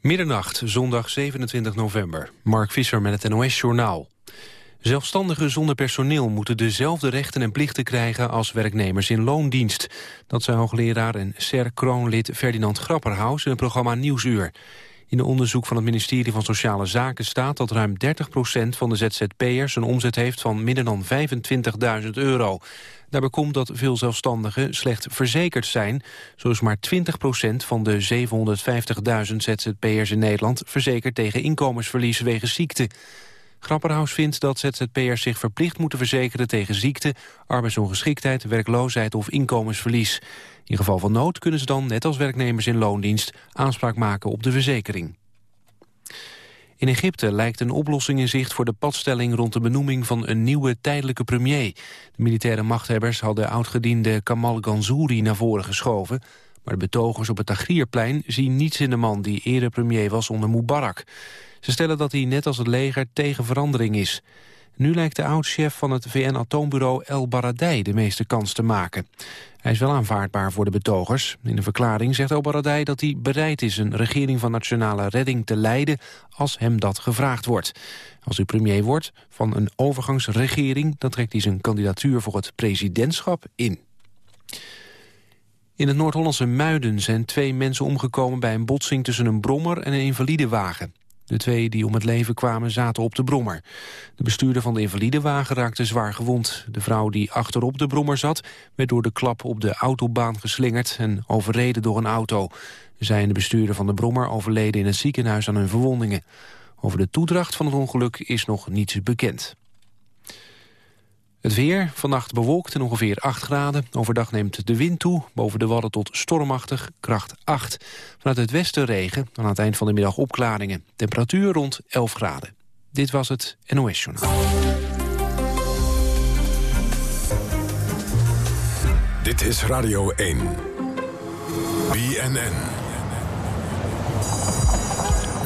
Middernacht, zondag 27 november. Mark Visser met het NOS-journaal. Zelfstandigen zonder personeel moeten dezelfde rechten en plichten krijgen als werknemers in loondienst. Dat zei hoogleraar en SER-kroonlid Ferdinand Grapperhaus in het programma Nieuwsuur. In een onderzoek van het ministerie van Sociale Zaken staat dat ruim 30% van de ZZP'ers een omzet heeft van minder dan 25.000 euro. Daarbij komt dat veel zelfstandigen slecht verzekerd zijn. Zo is maar 20% van de 750.000 ZZP'ers in Nederland verzekerd tegen inkomensverlies wegens ziekte. Grapperhaus vindt dat ZZP'ers zich verplicht moeten verzekeren tegen ziekte, arbeidsongeschiktheid, werkloosheid of inkomensverlies. In geval van nood kunnen ze dan, net als werknemers in loondienst, aanspraak maken op de verzekering. In Egypte lijkt een oplossing in zicht voor de padstelling rond de benoeming van een nieuwe tijdelijke premier. De militaire machthebbers hadden oudgediende Kamal Ganzouri naar voren geschoven. Maar de betogers op het Tagrierplein zien niets in de man die eerder premier was onder Mubarak. Ze stellen dat hij net als het leger tegen verandering is. Nu lijkt de oud-chef van het VN-atoombureau El Baradei de meeste kans te maken. Hij is wel aanvaardbaar voor de betogers. In een verklaring zegt El Baradei dat hij bereid is een regering van nationale redding te leiden als hem dat gevraagd wordt. Als hij premier wordt van een overgangsregering, dan trekt hij zijn kandidatuur voor het presidentschap in. In het Noord-Hollandse Muiden zijn twee mensen omgekomen bij een botsing tussen een brommer en een invalidewagen. De twee die om het leven kwamen zaten op de brommer. De bestuurder van de invalidewagen raakte zwaar gewond. De vrouw die achterop de brommer zat... werd door de klap op de autobaan geslingerd en overreden door een auto. Zij en de bestuurder van de brommer overleden in het ziekenhuis aan hun verwondingen. Over de toedracht van het ongeluk is nog niets bekend. Het weer, vannacht bewolkt en ongeveer 8 graden. Overdag neemt de wind toe, boven de Wadden tot stormachtig, kracht 8. Vanuit het westen regen, aan het eind van de middag opklaringen. Temperatuur rond 11 graden. Dit was het NOS Journaal. Dit is Radio 1. BNN.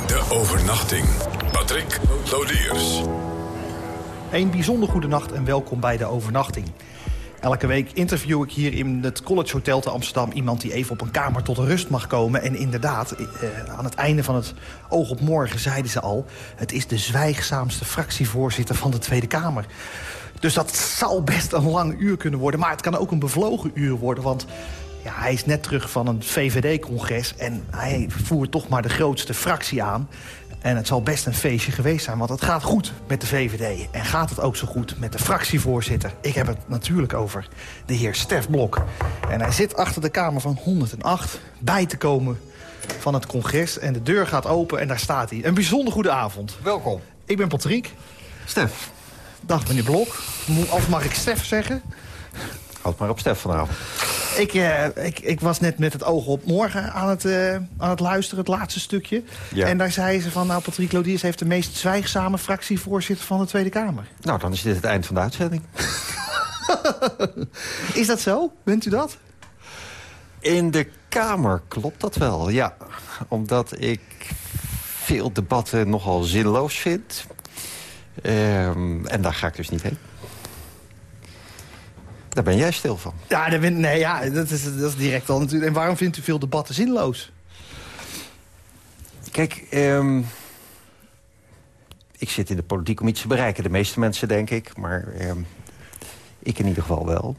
De overnachting. Patrick Lodiers. Een bijzonder goede nacht en welkom bij de overnachting. Elke week interview ik hier in het College Hotel te Amsterdam... iemand die even op een kamer tot rust mag komen. En inderdaad, eh, aan het einde van het Oog op Morgen zeiden ze al... het is de zwijgzaamste fractievoorzitter van de Tweede Kamer. Dus dat zal best een lang uur kunnen worden. Maar het kan ook een bevlogen uur worden, want... Ja, hij is net terug van een VVD-congres en hij voert toch maar de grootste fractie aan. En het zal best een feestje geweest zijn, want het gaat goed met de VVD. En gaat het ook zo goed met de fractievoorzitter. Ik heb het natuurlijk over de heer Stef Blok. En hij zit achter de Kamer van 108 bij te komen van het congres. En de deur gaat open en daar staat hij. Een bijzonder goede avond. Welkom. Ik ben Patrick. Stef. Dag meneer Blok. Of mag ik Stef zeggen? Houd maar op Stef vanavond. Ik, uh, ik, ik was net met het oog op morgen aan het, uh, aan het luisteren, het laatste stukje. Ja. En daar zei ze van, nou, Patrick Lodiers heeft de meest zwijgzame fractievoorzitter van de Tweede Kamer. Nou, dan is dit het eind van de uitzending. is dat zo? Bent u dat? In de Kamer klopt dat wel, ja. Omdat ik veel debatten nogal zinloos vind. Um, en daar ga ik dus niet heen. Daar ben jij stil van. Ja, daar ben, nee, ja dat, is, dat is direct al natuurlijk. En waarom vindt u veel debatten zinloos? Kijk, um, ik zit in de politiek om iets te bereiken. De meeste mensen, denk ik. Maar um, ik in ieder geval wel.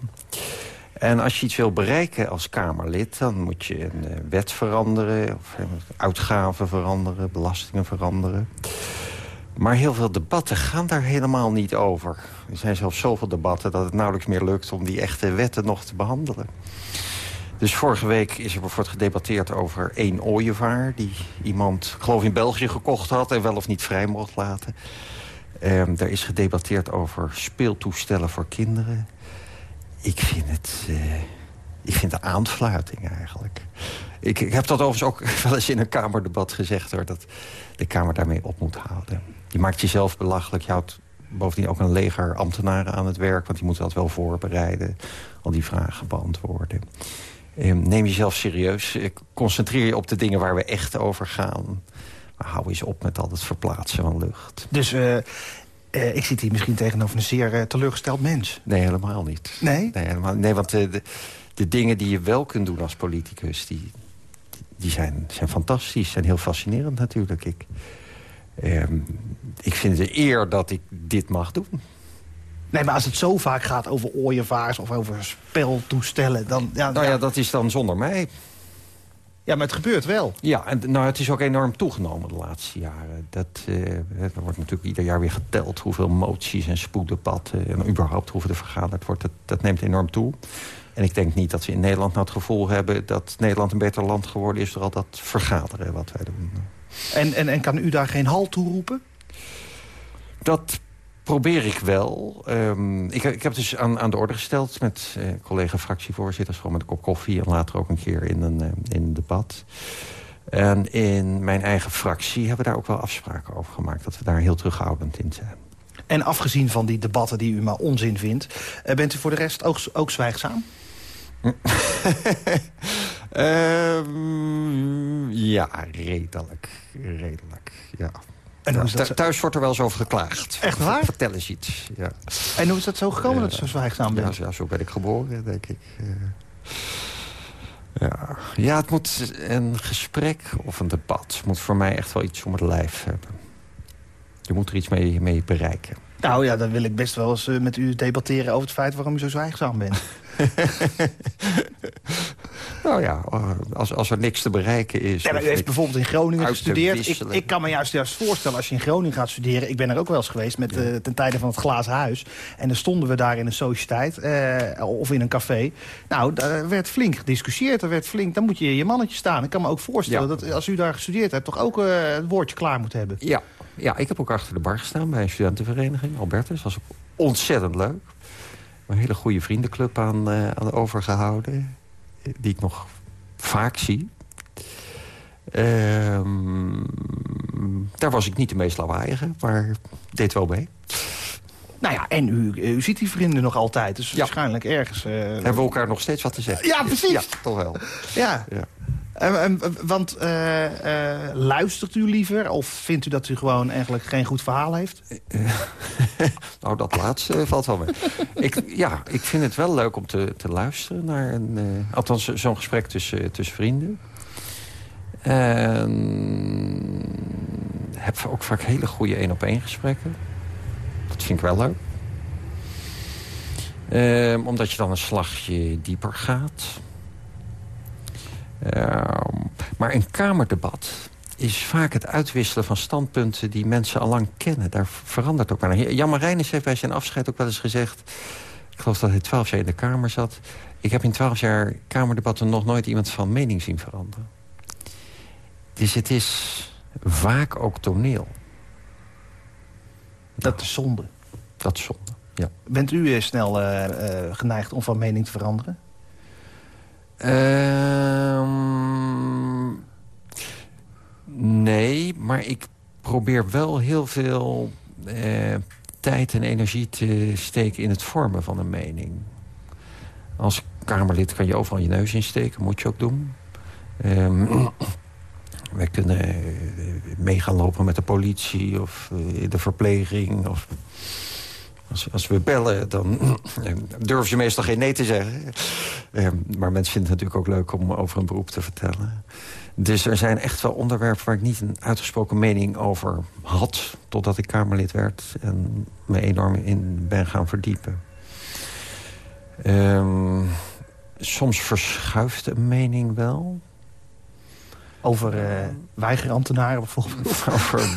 En als je iets wil bereiken als Kamerlid... dan moet je een uh, wet veranderen, of, uh, uitgaven veranderen, belastingen veranderen. Maar heel veel debatten gaan daar helemaal niet over. Er zijn zelfs zoveel debatten dat het nauwelijks meer lukt... om die echte wetten nog te behandelen. Dus vorige week is er bijvoorbeeld gedebatteerd over één ooievaar... die iemand, geloof in België, gekocht had en wel of niet vrij mocht laten. Um, er is gedebatteerd over speeltoestellen voor kinderen. Ik vind het... Uh, ik vind de aanfluiting eigenlijk. Ik, ik, heb dat overigens ook wel eens in een Kamerdebat gezegd... Hoor, dat de Kamer daarmee op moet houden. Je maakt jezelf belachelijk. Je houdt bovendien ook een leger ambtenaren aan het werk... want die moeten dat wel voorbereiden, al die vragen beantwoorden. Ehm, neem jezelf serieus. Eh, concentreer je op de dingen waar we echt over gaan. Maar hou eens op met al het verplaatsen van lucht. Dus uh, uh, ik zit hier misschien tegenover een zeer uh, teleurgesteld mens. Nee, helemaal niet. Nee? Nee, helemaal, nee want de, de, dingen die je wel kunt doen als politicus... die, die zijn, zijn fantastisch en heel fascinerend natuurlijk. Ik, ik vind het eer dat ik dit mag doen. Nee, maar als het zo vaak gaat over ooievaars of over speltoestellen... dan... Ja, nou ja, dat is dan zonder mij. Ja, maar het gebeurt wel. Ja, en nou, het is ook enorm toegenomen de laatste jaren. Dat, uh, er wordt natuurlijk ieder jaar weer geteld hoeveel moties en spoeddebatten... en überhaupt hoeveel er vergaderd wordt. Dat, dat neemt enorm toe. En ik denk niet dat we in Nederland nou het gevoel hebben... dat Nederland een beter land geworden is door al dat vergaderen wat wij doen. En, en, en kan u daar geen halt toe roepen? Dat probeer ik wel. Um, ik, ik, heb dus aan, aan, de orde gesteld met uh, collega-fractievoorzitters... gewoon met een kop koffie en later ook een keer in een, uh, in een debat. En in mijn eigen fractie hebben we daar ook wel afspraken over gemaakt... dat we daar heel terughoudend in zijn. En afgezien van die debatten die u maar onzin vindt... Uh, bent u voor de rest ook, ook zwijgzaam? um, ja, redelijk. Redelijk, ja. En Thuis wordt er wel eens over geklaagd. Echt waar? Vertel eens iets. Ja. En hoe is dat zo gekomen dat je zo zwijgzaam bent? Ja, zo ben ik geboren, denk ik. Eh, ja. ja, het moet een gesprek of een debat... moet voor mij echt wel iets om het lijf hebben. Je moet er iets mee, mee bereiken. Nou ja, dan wil ik best wel eens eh, met u debatteren over het feit waarom u zo zwijgzaam bent. nou ja, eh, als, als er niks te bereiken is... Ja, u heeft bijvoorbeeld in Groningen gestudeerd. Ik, ik, kan me juist, juist voorstellen als je in Groningen gaat studeren... ik ben er ook wel eens geweest met, uh, ten tijde van het Glazen Huis. En dan stonden we daar in een sociëteit uh, of in een café. Nou, daar werd flink gediscussieerd. Er werd flink, dan moet je je mannetje staan. Ik kan me ook voorstellen dat als u daar gestudeerd hebt... toch ook het woordje klaar moet hebben. Ja, ja, ik heb ook achter de bar gestaan bij een studentenvereniging, Albertus. Dat was ook ontzettend leuk. Een hele goede vriendenclub aan, uh, aan overgehouden. Die ik nog vaak zie. Ehm, daar was ik niet de meest lawaaiige, maar deed wel mee. Nou ja, en u, u ziet die vrienden nog altijd. Dus waarschijnlijk ergens... Uh... Hebben we elkaar nog steeds wat te zeggen. Ja, precies. Ja, toch wel. Ja. ja. Uh, want uh, luistert u liever? Of vindt u dat u gewoon eigenlijk geen goed verhaal heeft? nou, dat laatste valt wel mee. ik, ja, ik vind het wel leuk om te, te luisteren naar een... althans, zo'n gesprek tussen, tussen vrienden. En heb ook vaak hele goede één-op-één gesprekken. Dat vind ik wel leuk. Ehm, omdat je dan een slagje dieper gaat... Ehm, maar een kamerdebat is vaak het uitwisselen van standpunten... die mensen al lang kennen. Daar verandert ook aan. Jan Marijnis heeft bij zijn afscheid ook wel eens gezegd... ik geloof dat hij twaalf jaar in de Kamer zat... ik heb in twaalf jaar kamerdebatten nog nooit iemand van mening zien veranderen. Dus het is vaak ook toneel. Dat is zonde. Dat is zonde, ja. Bent u uh, snel uh, uh, geneigd om van mening te veranderen? Ehm, nee, maar ik probeer wel heel veel eh, tijd en energie te steken in het vormen van een mening. Als Kamerlid kan je overal je neus insteken, moet je ook doen. Um, wij kunnen eh, mee gaan lopen met de politie of uh, de verpleging. Of als, als we bellen, dan eh, durven ze meestal geen nee te zeggen. Eh, maar mensen vinden het natuurlijk ook leuk om over een beroep te vertellen. Dus er zijn echt wel onderwerpen waar ik niet een uitgesproken mening over had... totdat ik Kamerlid werd en me enorm in ben gaan verdiepen. Um, soms verschuift een mening wel. Over uh, weigerambtenaren bijvoorbeeld? over,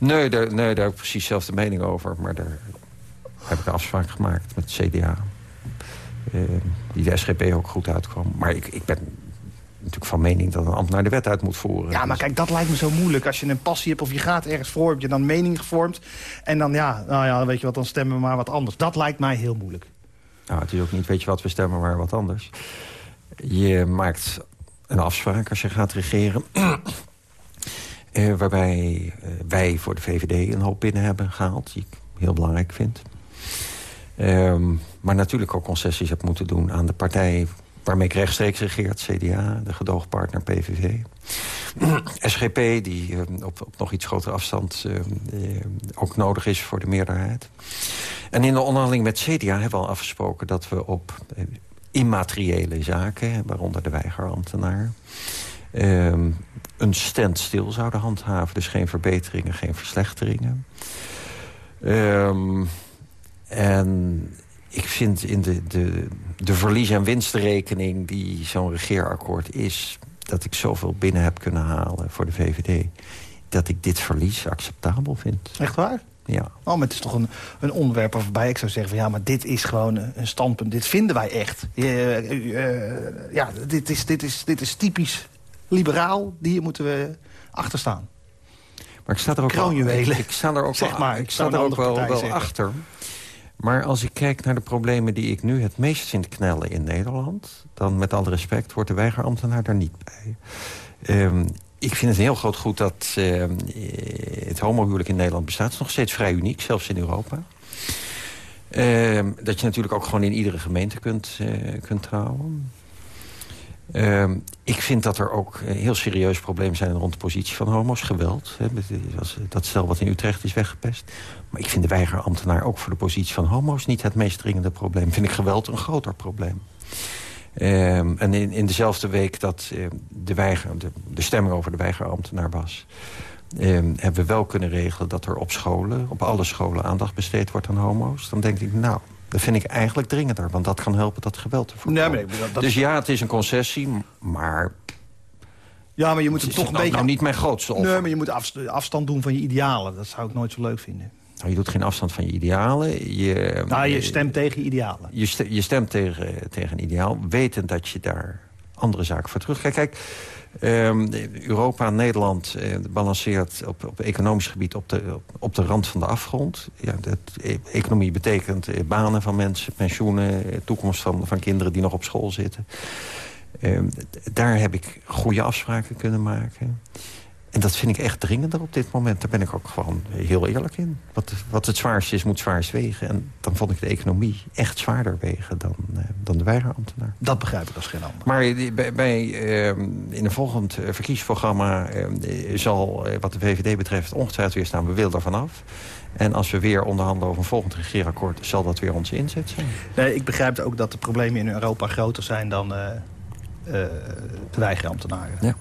nee, daar, nee, daar heb ik precies dezelfde mening over. Maar daar heb ik een afspraak gemaakt met het CDA. Uh, eh, die de SGP ook goed uitkwam. Maar ik, ik ben natuurlijk van mening dat een ambtenaar de wet uit moet voeren. Ja, maar kijk, dat lijkt me zo moeilijk. Als je een passie hebt of je gaat ergens voor, heb je dan mening gevormd. En dan, ja, nou ja, weet je wat, dan stemmen we maar wat anders. Dat lijkt mij heel moeilijk. Nou, het is ook niet, weet je wat, we stemmen maar wat anders. Je maakt een afspraak als je gaat regeren... Uh, waarbij uh, wij voor de VVD een hoop binnen hebben gehaald... die ik heel belangrijk vind. Um, maar natuurlijk ook concessies heb moeten doen aan de partij waarmee ik rechtstreeks regeert, CDA, de gedoogpartner PVV. SGP, die uh, op, op, nog iets grotere afstand uh, uh, ook nodig is voor de meerderheid. En in de onderhandeling met CDA hebben we al afgesproken... dat we op immateriële zaken, waaronder de weigerambtenaar... ehm, een standstill zouden handhaven. Dus geen verbeteringen, geen verslechteringen. Ehm, en ik vind in de, de, de verlies- en winstrekening die zo'n regeerakkoord is... dat ik zoveel binnen heb kunnen halen voor de VVD... dat ik dit verlies acceptabel vind. Echt waar? Ja. Oh, maar het is toch een, een onderwerp waarbij ik zou zeggen... van ja, maar dit is gewoon een standpunt. Dit vinden wij echt. Uh, ja, dit is, dit, is, dit is typisch liberaal. Hier moeten we achter staan. Maar ik sta er ook wel, ik, ik sta er ook zeg maar, wel, ik sta er ook wel, wel achter. Maar als ik kijk naar de problemen die ik nu het meest vind knellen in Nederland... dan met alle respect wordt de weigerambtenaar daar niet bij. Um, ik vind het heel groot goed dat uh, het homohuwelijk in Nederland bestaat. Het is nog steeds vrij uniek, zelfs in Europa. Uh, dat je natuurlijk ook gewoon in iedere gemeente kunt, uh, kunt trouwen. Uh, ik vind dat er ook heel serieus problemen zijn rond de positie van homo's. Geweld. Hè, dat stel wat in Utrecht is weggepest. Maar ik vind de weigerambtenaar ook voor de positie van homo's... niet het meest dringende probleem. Vind ik geweld een groter probleem. Um, en in, in dezelfde week dat de, weiger, de, de, stemming over de weigerambtenaar was... Um, hebben we wel kunnen regelen dat er op scholen, op alle scholen... aandacht besteed wordt aan homo's. Dan denk ik, nou, dat vind ik eigenlijk dringender. Want dat kan helpen dat geweld te voorkomen. Nee, dat... Dus ja, het is een concessie, maar... Ja, maar je moet het, toch een nou, beetje... Nou, niet mijn grootste offer. Nee, maar je moet afstand doen van je idealen. Dat zou ik nooit zo leuk vinden. Nou, je doet geen afstand van je idealen. Je, nou, je stemt tegen idealen. Je, stemt, je stemt tegen, tegen een ideaal, wetend dat je daar andere zaken voor terugkijkt. Kijk, um, Europa, Nederland uh, balanceert op, op economisch gebied op de, op, de rand van de afgrond. Ja, dat, e, economie betekent eh, banen van mensen, pensioenen... Eh, toekomst van, van kinderen die nog op school zitten. Um, daar heb ik goede afspraken kunnen maken. En dat vind ik echt dringender op dit moment. Daar ben ik ook gewoon heel eerlijk in. Wat, wat het zwaarste is, moet zwaarst wegen. En dan vond ik de economie echt zwaarder wegen dan, uh, dan de weigerambtenaar. Dat begrijp ik als geen ander. Maar bij, bij uh, in een volgend uh, verkiezingsprogramma... zal wat de VVD betreft ongetwijfeld weer staan... we willen er vanaf. En als we weer onderhandelen over een volgend regeerakkoord... zal dat weer onze inzet zijn. Nee, ik begrijp ook dat de problemen in Europa groter zijn dan de weigerambtenaren. Ja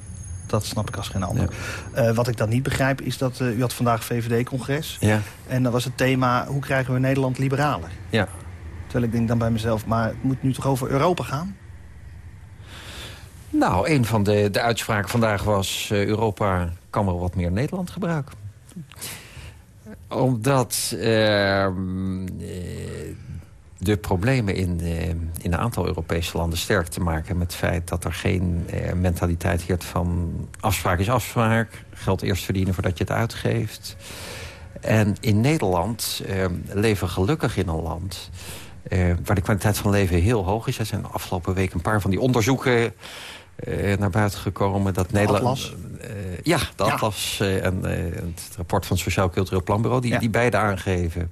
dat snap ik als geen ander. Uh, wat ik dan niet begrijp is dat uh, u had vandaag VVD-congres. Ja. En dan was het thema, hoe krijgen we Nederland liberaler? Ja. Terwijl ik denk dan bij mezelf, maar het moet nu toch over Europa gaan? Nou, een van de, de uitspraken vandaag was... Uh, Europa kan wel wat meer Nederland gebruiken. Omdat ehm, de problemen in, in een aantal Europese landen sterk te maken... met het feit dat er geen eh, mentaliteit heert van afspraak is afspraak. Geld eerst verdienen voordat je het uitgeeft. En in Nederland eh, leven we gelukkig in een land... Eh, waar de kwaliteit van leven heel hoog is. Er zijn afgelopen week een paar van die onderzoeken... Naar buiten gekomen. Dat Nederland, Atlas? Ja, de Atlas uh, en het rapport van het Sociaal Cultureel Planbureau... die, ja. die beide aangeven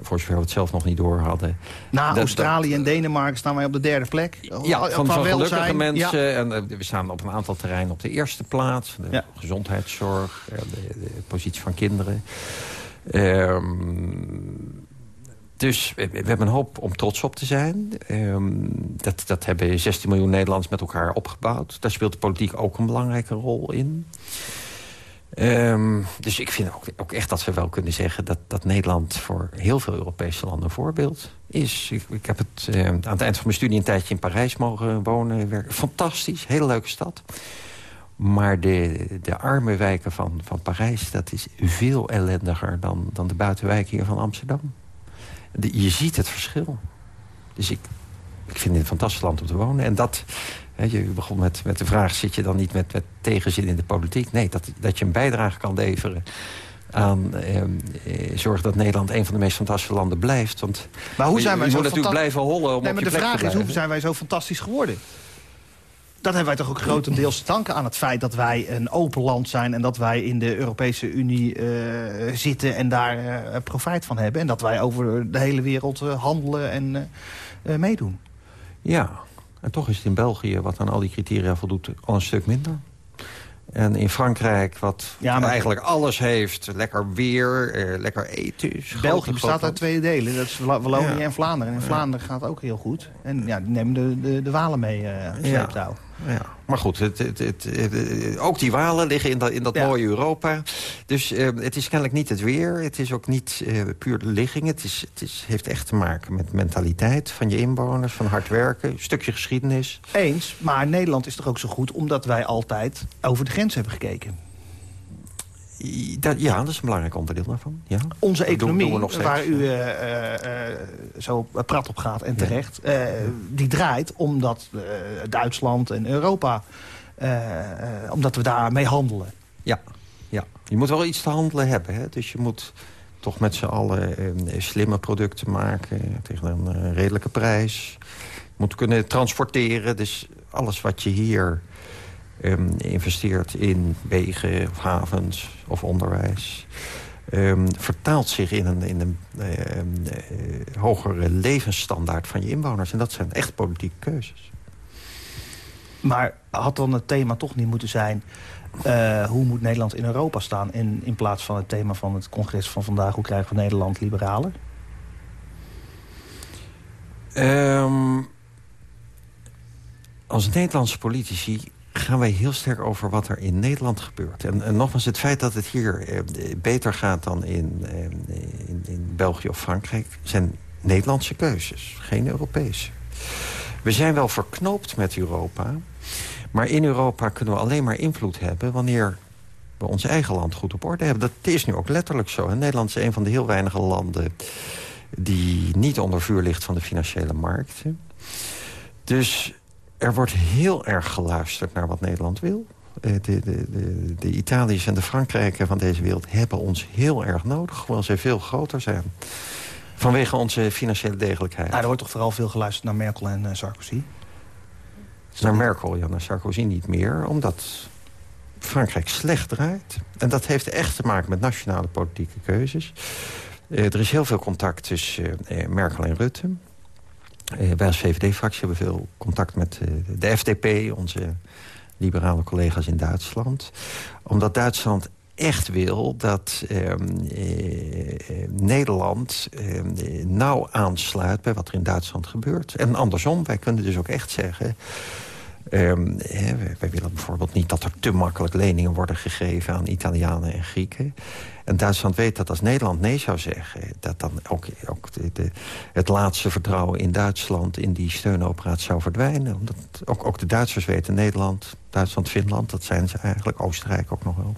voor zover we het zelf nog niet door hadden. Na Australië en Denemarken staan wij op de derde plek. Ja, van, van gelukkige mensen. En uh, we staan op een aantal terreinen op de eerste plaats. De ja. gezondheidszorg, de, de, positie van kinderen. Um, dus we, we, hebben een hoop om trots op te zijn. Um, dat, dat hebben 16 miljoen Nederlanders met elkaar opgebouwd. Daar speelt de politiek ook een belangrijke rol in. Um, dus ik vind ook, echt dat we wel kunnen zeggen... Dat, dat Nederland voor heel veel Europese landen een voorbeeld is. Ik, heb het uh, aan het eind van mijn studie een tijdje in Parijs mogen wonen. Werken. Fantastisch, hele leuke stad. Maar de, de arme wijken van, van Parijs... dat is veel ellendiger dan, dan de buitenwijken hier van Amsterdam. Je ziet het verschil. Dus ik, ik vind het een fantastisch land om te wonen. En dat, je begon met, met de vraag, zit je dan niet met, met tegenzin in de politiek? Nee, dat, dat je een bijdrage kan leveren aan ehm, eh, zorg dat Nederland een van de meest fantastische landen blijft. Want maar hoe zijn wij je zo moet natuurlijk blijven hollen om nee, maar de vraag is, hoe zijn wij zo fantastisch geworden? Dat hebben wij toch ook grotendeels te danken aan het feit dat wij een open land zijn... en dat wij in de Europese Unie uh, zitten en daar uh, profijt van hebben. En dat wij over de hele wereld uh, handelen en meedoen. Ja, en toch is het in België, wat aan al die criteria voldoet, al een stuk minder. En in Frankrijk, wat ja, maar... eigenlijk alles heeft. Lekker weer, eh, lekker eten. België bestaat uit twee delen. Dat is Wallonië en Vlaanderen. En in Vlaanderen gaat het ook heel goed. En ja, nemen de, de, de Walen mee uh, sleeptouw. Ja. Maar goed, het, het, het, ook die walen liggen in dat, in dat mooie Europa. Dus uh, het is kennelijk niet het weer. Het is ook niet uh, puur de ligging. Het, is, het is, heeft echt te maken met mentaliteit van je inwoners, van hard werken. Een stukje geschiedenis. Eens, maar Nederland is toch ook zo goed... omdat wij altijd over de grens hebben gekeken. Dat, ja, dat is een belangrijk onderdeel daarvan. Ja. Onze economie, waar u uh, uh, zo prat op gaat en terecht... die draait omdat Duitsland en Europa... omdat we daarmee handelen. Ja, ja, je moet wel iets te handelen hebben. Hè? Dus je moet toch met z'n allen slimme producten maken... tegen een redelijke prijs. Je moet kunnen transporteren. Dus alles wat je hier um, investeert in wegen of havens of onderwijs... Um, vertaalt zich in een, in een uh, hogere levensstandaard van je inwoners. En dat zijn echt politieke keuzes. Maar had dan het thema toch niet moeten zijn... Uh, hoe moet Nederland in Europa staan... In, in plaats van het thema van het congres van vandaag... hoe krijgen we Nederland liberaler? Um, als Nederlandse politici gaan wij heel sterk over wat er in Nederland gebeurt. En, en nogmaals, het feit dat het hier eh, beter gaat dan in, eh, in, in, België of Frankrijk... zijn Nederlandse keuzes, geen Europese. We zijn wel verknoopt met Europa... maar in Europa kunnen we alleen maar invloed hebben... wanneer we ons eigen land goed op orde hebben. Dat is nu ook letterlijk zo. Nederland is een van de heel weinige landen... die niet onder vuur ligt van de financiële markten. Dus er wordt heel erg geluisterd naar wat Nederland wil. Eh, de, de, de, de Italiërs en de Frankrijken van deze wereld hebben ons heel erg nodig. Hoewel zij veel groter zijn. Vanwege onze financiële degelijkheid. Nou, er wordt toch vooral veel geluisterd naar Merkel en uh, Sarkozy? Naar Merkel, ja, naar Sarkozy niet meer. Omdat Frankrijk slecht draait. En dat heeft echt te maken met nationale politieke keuzes. Uh, er is heel veel contact tussen uh, Merkel en Rutte. Uh, wij als VVD-fractie hebben veel contact met uh, de FDP... onze liberale collega's in Duitsland. Omdat Duitsland echt wil dat uh, Nederland ehm, nauw aansluit... bij wat er in Duitsland gebeurt. En andersom, wij kunnen dus ook echt zeggen... Um, wij willen bijvoorbeeld niet dat er te makkelijk leningen worden gegeven aan Italianen en Grieken. En Duitsland weet dat als Nederland nee zou zeggen... dat dan ook, ook de, het laatste vertrouwen in Duitsland in die steunoperatie zou verdwijnen. Omdat ook, ook de Duitsers weten, Nederland, Duitsland, Finland... dat zijn ze eigenlijk, Oostenrijk ook nog wel...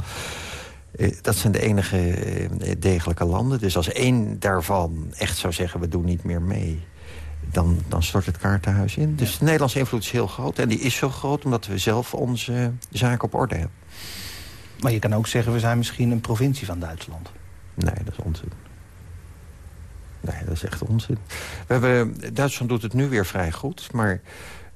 Eh, dat zijn de enige eh, degelijke landen. Dus als één daarvan echt zou zeggen, we doen niet meer mee dan, dan stort het kaartenhuis in. Dus de Nederlandse invloed is heel groot. En die is zo groot omdat we zelf onze zaken op orde hebben. Maar je kan ook zeggen, we zijn misschien een provincie van Duitsland. Nee, dat is onzin. Nee, dat is echt onzin. We hebben, Duitsland doet het nu weer vrij goed, maar...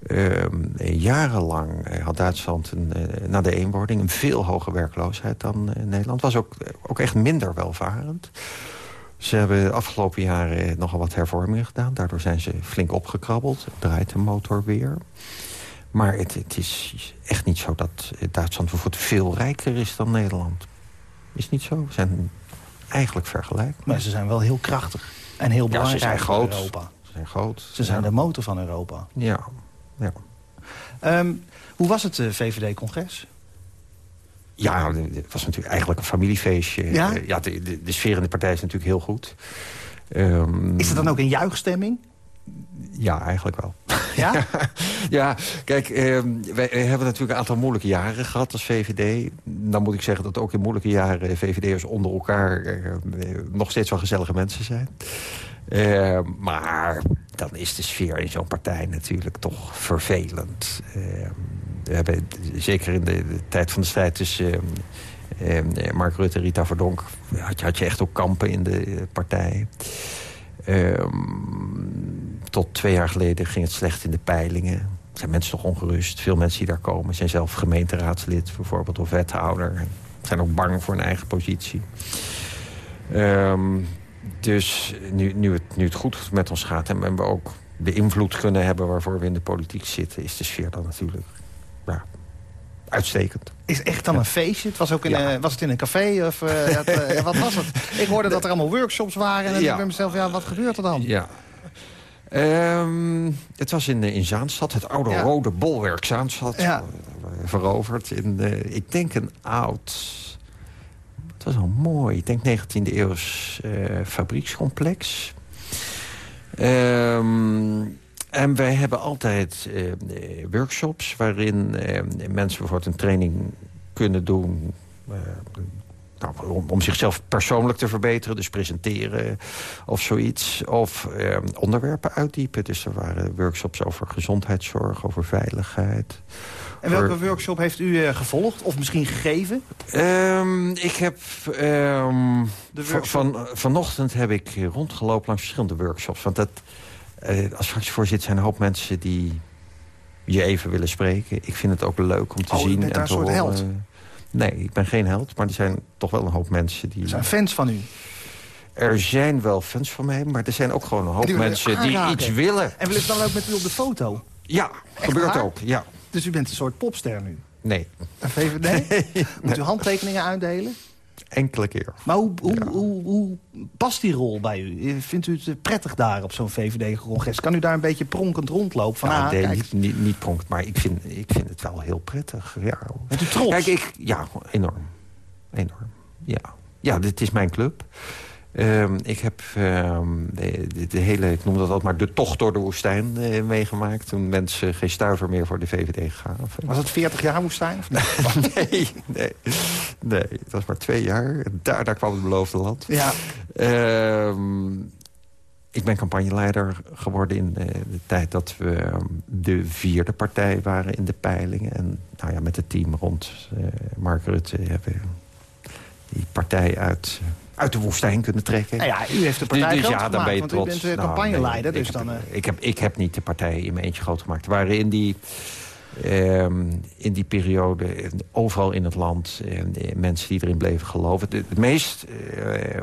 Ehm, jarenlang eh, had Duitsland een, uh, na de eenwording een veel hogere werkloosheid dan uh, Nederland. Was ook, ook echt minder welvarend. Ze hebben de afgelopen jaren nogal wat hervormingen gedaan. Daardoor zijn ze flink opgekrabbeld. Draait de motor weer. Maar het, het, is echt niet zo dat Duitsland bijvoorbeeld veel rijker is dan Nederland. Is niet zo. We zijn eigenlijk vergelijkbaar. Maar ze zijn wel heel krachtig en heel belangrijk ja, ze zijn groot. Europa. Ze zijn groot. Ze zijn de motor van Europa. Ja. ja. Um, hoe was het VVD-congres? Ja, het was natuurlijk eigenlijk een familiefeestje. Ja? ja de, de, de, sfeer in de partij is natuurlijk heel goed. Um, is het dan ook een juichstemming? Ja, eigenlijk wel. Ja? ja, kijk, eh, wij hebben natuurlijk een aantal moeilijke jaren gehad als VVD. Dan moet ik zeggen dat ook in moeilijke jaren VVD'ers onder elkaar eh, nog steeds wel gezellige mensen zijn. Uh, maar dan is de sfeer in zo'n partij natuurlijk toch vervelend. we hebben zeker in de, tijd van de strijd tussen Mark Rutte en Rita Verdonk... Had je, had je echt ook kampen in de partij. Tot twee jaar geleden ging het slecht in de peilingen. Er zijn mensen toch ongerust. Veel mensen die daar komen zijn zelf gemeenteraadslid bijvoorbeeld of wethouder. Zijn ook bang voor hun eigen positie. Um, dus nu, nu, het, nu het goed met ons gaat en we ook de invloed kunnen hebben waarvoor we in de politiek zitten... is de sfeer dan natuurlijk ja, uitstekend. Is echt dan een feestje? Het was, ook in, eh, was het in een café? Of, het, wat was het? Ik hoorde dat er allemaal workshops waren. En denk ik bij mezelf, ja, wat gebeurt er dan? Ja, Um, het was in, in Zaanstad, het oude rode bolwerk Zaanstad. Ja. Veroverd in, uh, ik denk een oud... Het was al mooi, ik denk 19e eeuws uh, fabriekscomplex. Um, en wij hebben altijd uh, workshops waarin mensen bijvoorbeeld een training kunnen doen nou, om, zichzelf persoonlijk te verbeteren. Dus presenteren of zoiets. Of eh, onderwerpen uitdiepen. Dus er waren workshops over gezondheidszorg, over veiligheid. En welke workshop heeft u uh, gevolgd? Of misschien gegeven? Um, ik heb... Um, van, vanochtend heb ik rondgelopen langs verschillende workshops. Want dat, uh, als fractievoorzitter zijn een hoop mensen die je even willen spreken. Ik vind het ook leuk om te oh, zien. en te horen. Held. Nee, ik ben geen held, maar er zijn toch wel een hoop mensen die... Er zijn fans van u? Er zijn wel fans van mij, maar er zijn ook gewoon een hoop mensen die iets willen. En willen ze dan ook met u op de foto? Ja, gebeurt ook, ja. Dus u bent een soort popster nu? Nee. Een VVD? Nee. Moet u handtekeningen uitdelen? Enkele keer. Maar hoe, hoe, hoe, hoe, past die rol bij u? Vindt u het prettig daar op zo'n VVD-congres? Kan u daar een beetje pronkend rondlopen? Van, nou, ah, nee, niet, niet, niet pronkend, maar ik vind, ik vind het wel heel prettig. Ja. Bent u trots? Kijk, ik, ja, enorm. Enorm, ja. Ja, dit is mijn club. Um, ik heb um, de, de, hele, ik noem dat altijd maar de tocht door de woestijn uh, meegemaakt. Toen mensen geen stuiver meer voor de VVD gaven. Was het 40 jaar woestijn? Of nee, nee, nee. Het was maar twee jaar. Daar, daar kwam het beloofde land. Ja. Um, ik ben campagneleider geworden in de, de tijd dat we de vierde partij waren in de peilingen. En nou ja, met het team rond uh, Mark Rutte hebben die partij uit uit de woestijn kunnen trekken. Nou ja, u heeft de partij dus, dus ja, dan ben je trots. u bent nou, campagneleider. dus ik, dan, heb, uh... ik, heb, ik heb niet de partij in mijn eentje groot gemaakt. Waren in die, um, in die periode overal in het land uh, mensen die erin bleven geloven. Het, het meest uh,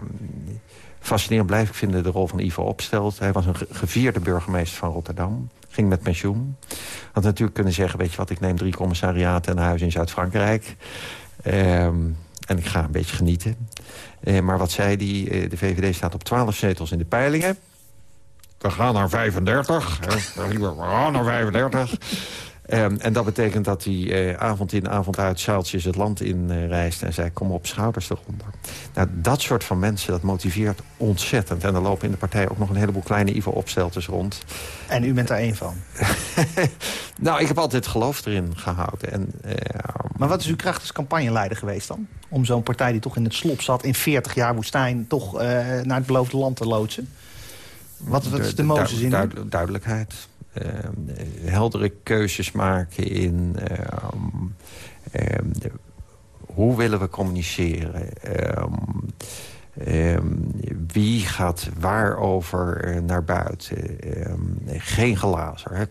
fascinerend blijf ik vinden de rol van Ivo Opstelt. Hij was een gevierde burgemeester van Rotterdam. Ging met pensioen. Had natuurlijk kunnen zeggen, weet je wat, ik neem drie commissariaten en een huis in Zuid-Frankrijk. Um, en ik ga een beetje genieten. Eh, maar wat zei die? Eh, de VVD staat op 12 zetels in de peilingen. We gaan naar 35. We gaan naar 35. Um, en dat betekent dat hij uh, avond in, avond uit zaaltjes het land in uh, reist... en zei, kom op, schouders eronder. Nou, dat soort van mensen, dat motiveert ontzettend. En er lopen in de partij ook nog een heleboel kleine Ivo-opstelters rond. En u bent daar één van? nou, ik heb altijd geloof erin gehouden. En, uh, maar wat is uw kracht als campagneleider geweest dan? Om zo'n partij die toch in het slop zat, in 40 jaar woestijn... toch naar het beloofde land te loodsen? Wat, wat is de Mozes in? Duid, duidelijkheid. Uh, heldere keuzes maken in uh, de, hoe willen we communiceren. Ehm, wie gaat waarover naar buiten. geen glazer. Hè.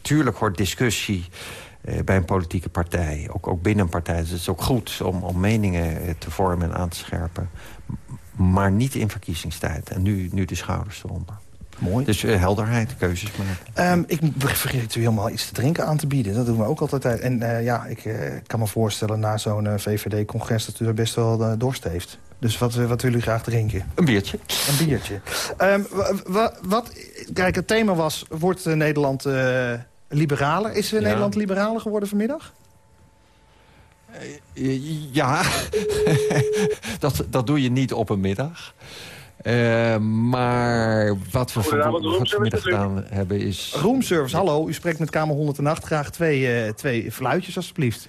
Tuurlijk hoort discussie bij een politieke partij. Ook, ook binnen een partij. Dus het is ook goed om, om meningen te vormen en aan te scherpen. Maar niet in verkiezingstijd. En nu, nu de schouders eronder. Mooi. Dus uh, helderheid, keuzes maken. Um, ik vergeet u helemaal iets te drinken aan te bieden. Dat doen we ook altijd. En uh, ja, ik uh, kan me voorstellen na zo'n VVD-congres... dat u er best wel dorst heeft. Dus wat, wat willen u graag drinken? Een biertje. Een biertje. Um, wat, kijk, het thema was... wordt Nederland liberaler? Is ja. Nederland liberaler geworden vanmiddag? Ja, dat, dat doe je niet op een middag. Uh, maar wat we, vanmiddag gedaan hebben is... Roomservice, hallo. U spreekt met Kamer 108. Graag twee, uh, twee fluitjes, alstublieft.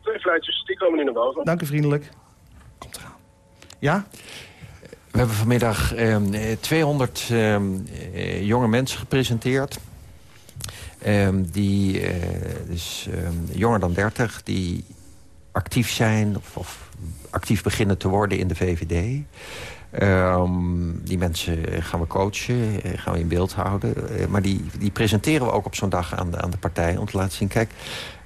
Twee fluitjes, die komen nu naar boven. Dank u vriendelijk. Komt eraan. Ja? We hebben vanmiddag uh, 200 jonge mensen gepresenteerd. Ehm, die, eh, dus ehm, jonger dan 30, die actief zijn... of, of actief beginnen te worden in de VVD... Um, die mensen gaan we coachen, eh, gaan we in beeld houden. Uh, maar die, die presenteren we ook op zo'n dag aan de, aan de partij... om te laten zien, kijk,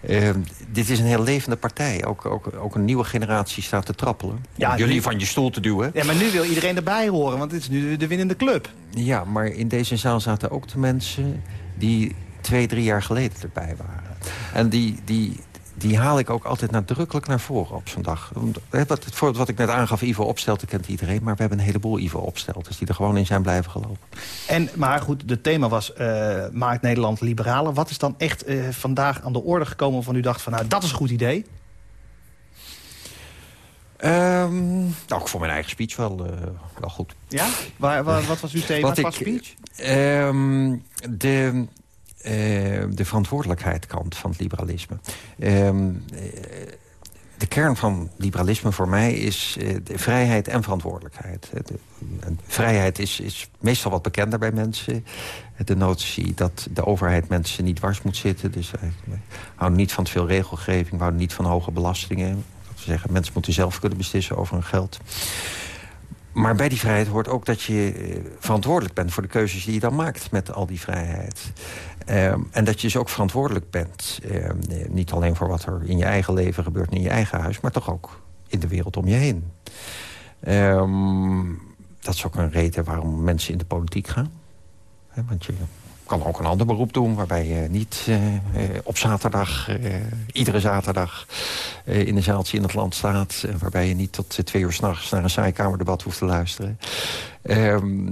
uh, dit is een heel levende partij. Ook, ook, ook een nieuwe generatie staat te trappelen. Ja, jullie nu... van je stoel te duwen. Ja, maar nu wil iedereen erbij horen, want het is nu de winnende club. Ja, maar in deze zaal zaten ook de mensen... die twee, drie jaar geleden erbij waren. En die, die, die haal ik ook altijd nadrukkelijk naar voren op zo'n dag. Wat, voor wat ik net aangaf, Ivo Opstelten kent iedereen... maar we hebben een heleboel Ivo Opstelters die er gewoon in zijn blijven gelopen. En, maar goed, het thema was uh, maakt Nederland liberaler. Wat is dan echt uh, vandaag aan de orde gekomen van u dacht van... nou, dat is een goed idee? Um, nou, ik vond mijn eigen speech wel, uh, wel goed. Ja? Waar, waar, wat was uw thema qua speech? Um, de, uh, de verantwoordelijkheidskant van het liberalisme. Um, de kern van liberalisme voor mij is uh, de vrijheid en verantwoordelijkheid. De, vrijheid is, is meestal wat bekender bij mensen. De notie dat de overheid mensen niet dwars moet zitten. Dus we houden niet van te veel regelgeving, we houden niet van hoge belastingen zeggen, mensen moeten zelf kunnen beslissen over hun geld. Maar bij die vrijheid hoort ook dat je eh, verantwoordelijk bent... voor de keuzes die je dan maakt met al die vrijheid. Um, en dat je dus ook verantwoordelijk bent. Um, niet alleen voor wat er in je eigen leven gebeurt... in je eigen huis, maar toch ook in de wereld om je heen. Um, dat is ook een reden waarom mensen in de politiek gaan. Want je kan ook een ander beroep doen... waarbij je niet uh, op zaterdag, uh, iedere zaterdag... In een zaaltje in het land staat... waarbij je niet tot twee uur s'nachts naar een saai kamerdebat hoeft te luisteren. Ehm,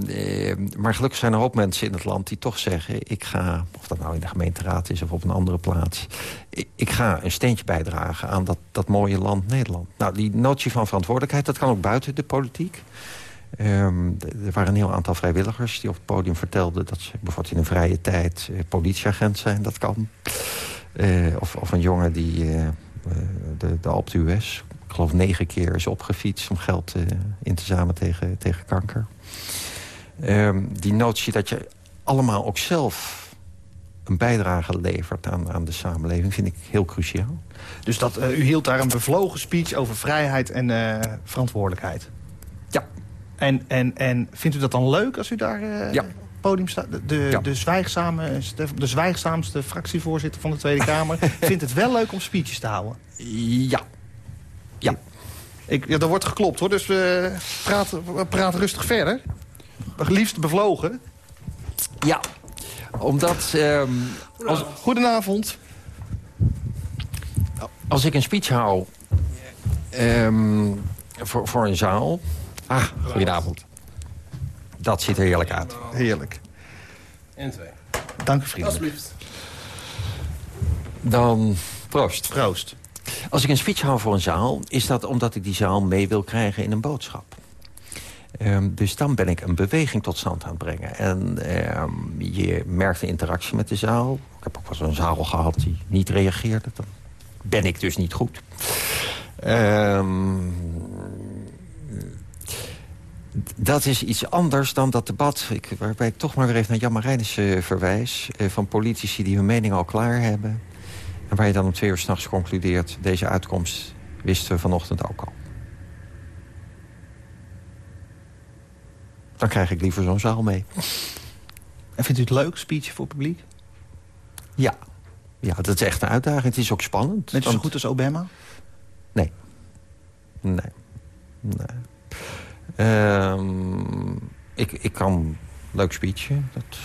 maar gelukkig zijn er ook mensen in het land die toch zeggen... ik ga, of dat nou in de gemeenteraad is of op een andere plaats... ik, ik ga een steentje bijdragen aan dat, dat mooie land Nederland. Nou, die notie van verantwoordelijkheid, dat kan ook buiten de politiek... Um, er waren een heel aantal vrijwilligers die op het podium vertelden... dat ze bijvoorbeeld in een vrije tijd uh, politieagent zijn, dat kan. Uh, of, of, een jongen die uh, de, de Alp US, ik geloof negen keer is opgefietst... om geld in te zamelen tegen, tegen kanker. Um, die notie dat je allemaal ook zelf een bijdrage levert aan, aan de samenleving... vind ik heel cruciaal. Dus dat, u hield daar een bevlogen speech over vrijheid en verantwoordelijkheid? Ja, en, en, en vindt u dat dan leuk als u daar uh, ja. podium staat? De, de, ja. de, zwijgzame, de zwijgzaamste fractievoorzitter van de Tweede Kamer... vindt het wel leuk om speeches te houden? Ja. Ja. Ik, ja, er wordt geklopt, hoor. Dus we praten, we praten rustig verder. Liefst bevlogen. Ja. Omdat... Um, als... Goedenavond. Als ik een speech hou... Um, voor, voor een zaal Ah, goedenavond. Dat ziet er heerlijk uit. Heerlijk. En twee. Dank u, vrienden. Alsjeblieft. Dan proost. Proost. Als ik een speech hou voor een zaal... is dat omdat ik die zaal mee wil krijgen in een boodschap. Um, dus dan ben ik een beweging tot stand aan het brengen. En um, je merkt de interactie met de zaal. Ik heb ook wel zo'n zaal gehad die niet reageerde. Dan ben ik dus niet goed. Um, dat is iets anders dan dat debat... Ik, waarbij ik toch maar weer even naar Jan Marijnissen uh, verwijs... Uh, van politici die hun mening al klaar hebben... en waar je dan om twee uur s'nachts concludeert... deze uitkomst wisten we vanochtend ook al. Dan krijg ik liever zo'n zaal mee. En vindt u het leuk, speech voor publiek? Ja. Ja, dat is echt een uitdaging. Het is ook spannend. Net zo want... goed als Obama? Nee. Nee. Nee. Um, ik, ik kan leuk speechen. Dat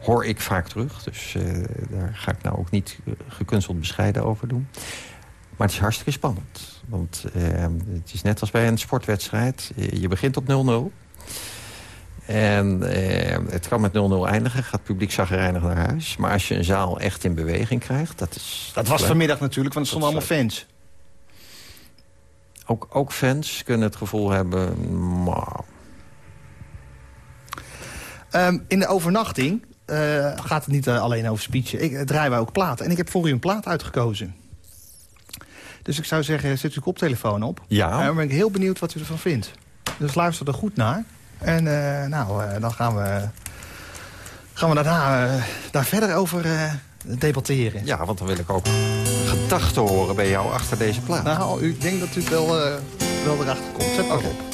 hoor ik vaak terug. Dus uh, daar ga ik nou ook niet gekunsteld bescheiden over doen. Maar het is hartstikke spannend. Want uh, het is net als bij een sportwedstrijd. Je begint op 0-0. En uh, het kan met 0-0 eindigen. Gaat het publiek zagrijnig naar huis. Maar als je een zaal echt in beweging krijgt... Dat, is dat was vanmiddag natuurlijk, want het stonden allemaal fans ook, ook fans kunnen het gevoel hebben... Maar... Um, in de overnachting uh, gaat het niet uh, alleen over speechen. Ik, uh, draaien wij ook platen. En ik heb voor u een plaat uitgekozen. Dus ik zou zeggen, zet uw koptelefoon op. Ja. En dan ben ik heel benieuwd wat u ervan vindt. Dus luister er goed naar. En nou, dan gaan we, gaan we daarna daar verder over debatteren. Ja, want dan wil ik ook gedachten horen bij jou achter deze plaat. Nou, ik denk dat u wel, uh, wel erachter komt. Zet maar okay. op.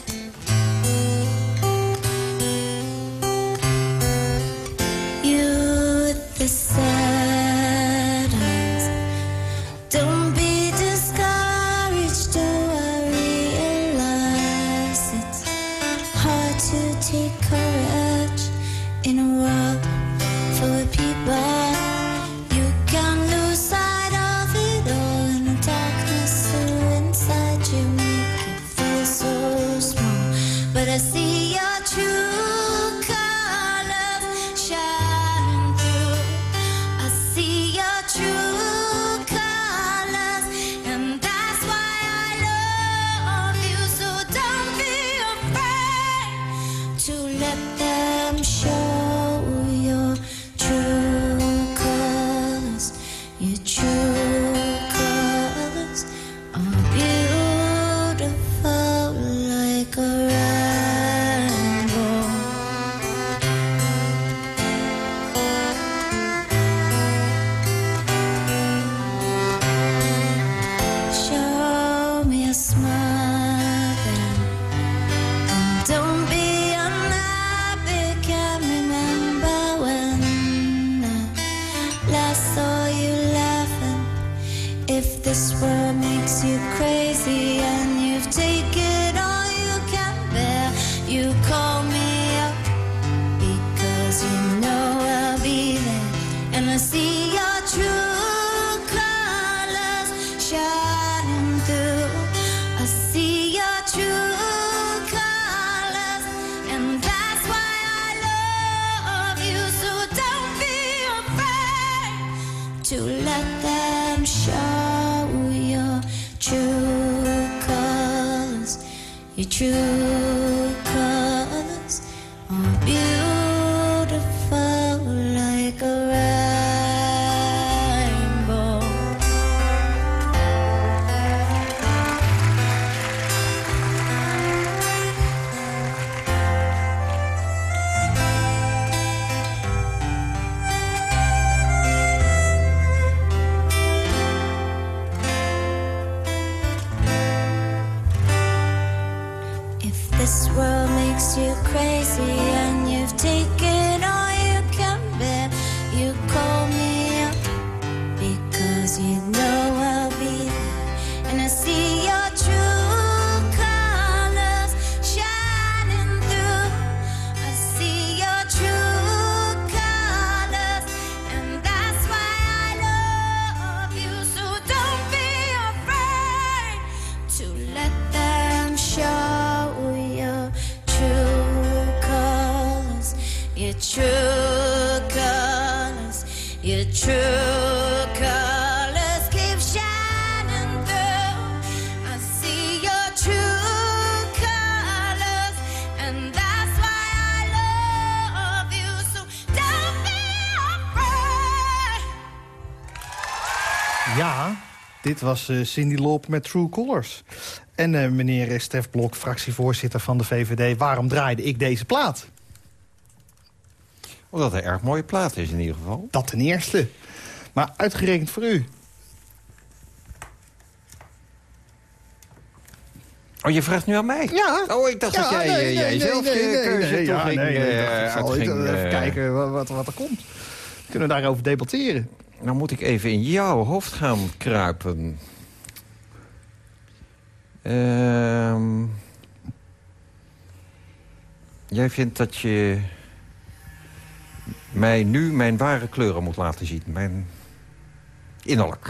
was eh, Cindy Lop met True Colors. En eh, meneer eh, Stef Blok, fractievoorzitter van de VVD... waarom draaide ik deze plaat? Omdat het een erg mooie plaat is in ieder geval. Dat ten eerste. Maar uitgerekend voor u. Oh, je vraagt nu aan mij? Ja. Oh, ik dacht Ja, dat jij, nee, nee, jij nee, zelf nee, keuze nee, ja, ging, nee, ik zal uitging, even kijken wat, wat, wat er komt. Kunnen we daarover debatteren? Nou moet ik even in jouw hoofd gaan kruipen. Ehm, jij vindt dat je mij nu mijn ware kleuren moet laten zien. Mijn innerlijk.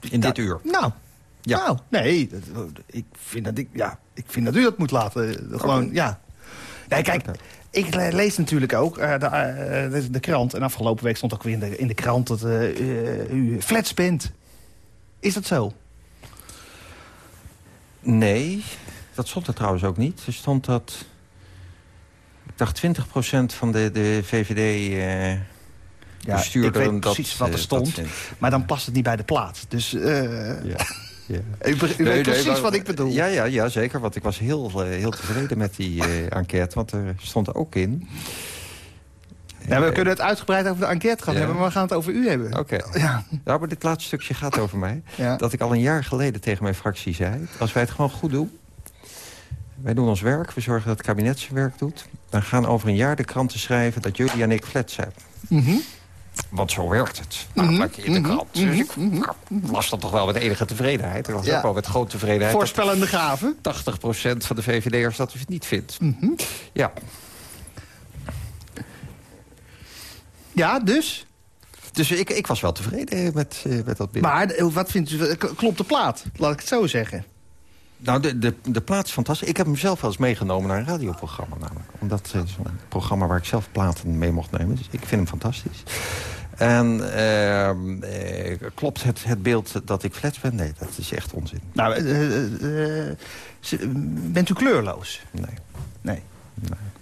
In dit uur. Nou, Ja. nou nee, dat- ik vind, dat ik, ja, ik vind dat u dat moet laten. eh, Gewoon, ja. Nee, kijk. Ik le- lees natuurlijk ook eh, de, eh, de, de krant. En afgelopen week stond ook weer in de, in de krant dat eh, u flats bent. Is dat zo? Nee, dat stond er trouwens ook niet. Er stond dat... Ik dacht 20% van de, de VVD... Ja, ik weet dat, precies wat er stond. dat. Maar dan past het niet bij de plaat. Dus eh, Ja. Ja. u, weet precies wat ik bedoel. Ja, ja, ja, zeker. Want ik was heel, eh, heel tevreden met die eh, enquête. Want er stond ook in... Ja, we kunnen het uitgebreid over de enquête gaan Ja. hebben, maar we gaan het over u hebben. Oké. Ja, Nou, maar dit laatste stukje gaat over mij. ja. Dat ik al een jaar geleden tegen mijn fractie zei... als wij het gewoon goed doen... wij doen ons werk, we zorgen dat het kabinet zijn werk doet... dan gaan over een jaar de kranten schrijven dat jullie en ik flats zijn. Mhm. Want zo werkt het. Namelijk in de krant. Dus ik las dat toch wel met enige tevredenheid. Ik las Ja. ook wel met grote tevredenheid... Voorspellende gaven. 80% van de VVD'ers dat dus niet vindt. Mhm. Ja, Ja, dus? dus ik, ik was wel tevreden met, eh, met dat beeld. Maar eh, wat vindt u, klopt de plaat? Laat ik het zo zeggen. Nou, de, de, de plaats is fantastisch. Ik heb hem zelf wel eens meegenomen naar een radioprogramma. Namelijk. Omdat het een programma waar ik zelf platen mee mocht nemen. Dus ik vind hem fantastisch. En ehm, eh, klopt het, het beeld dat ik flats ben? Nee, dat is echt onzin. Nou, eh, eh, bent u kleurloos? Nee. Nee.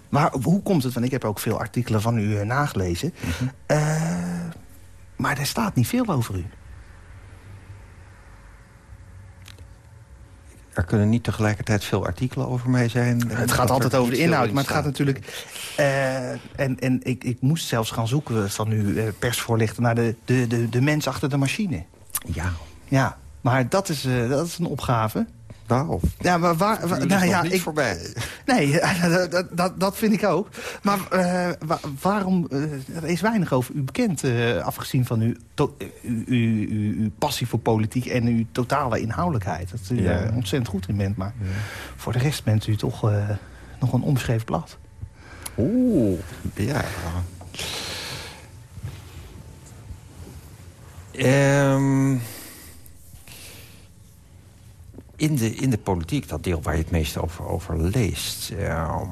Maar hoe komt het? Want ik heb ook veel artikelen van u nagelezen. Eh, maar er staat niet veel over u. Er kunnen niet tegelijkertijd veel artikelen over mij zijn. Het gaat altijd over de inhoud, maar het gaat natuurlijk... eh, en en ik, ik moest zelfs gaan zoeken van uw eh, persvoorlichter... naar de, de, de, de mens achter de machine. Ja, Ja, maar dat is, eh, dat is een opgave. Nou, Ja, maar waar... waar- nou, ja, ik, voorbij. Nee, dat, dat, dat vind ik ook. Maar eh, wa- waarom... eh, er is weinig over u bekend, eh, afgezien van uw, to- uw, uw, passie voor politiek... en uw totale inhoudelijkheid. Dat u Ja. ontzettend goed in bent. Maar voor de rest bent u toch nog een onbeschreven blad. Oeh, ja. Ehm, in, de, in de politiek, dat deel waar je het meest over, over leest... ehm,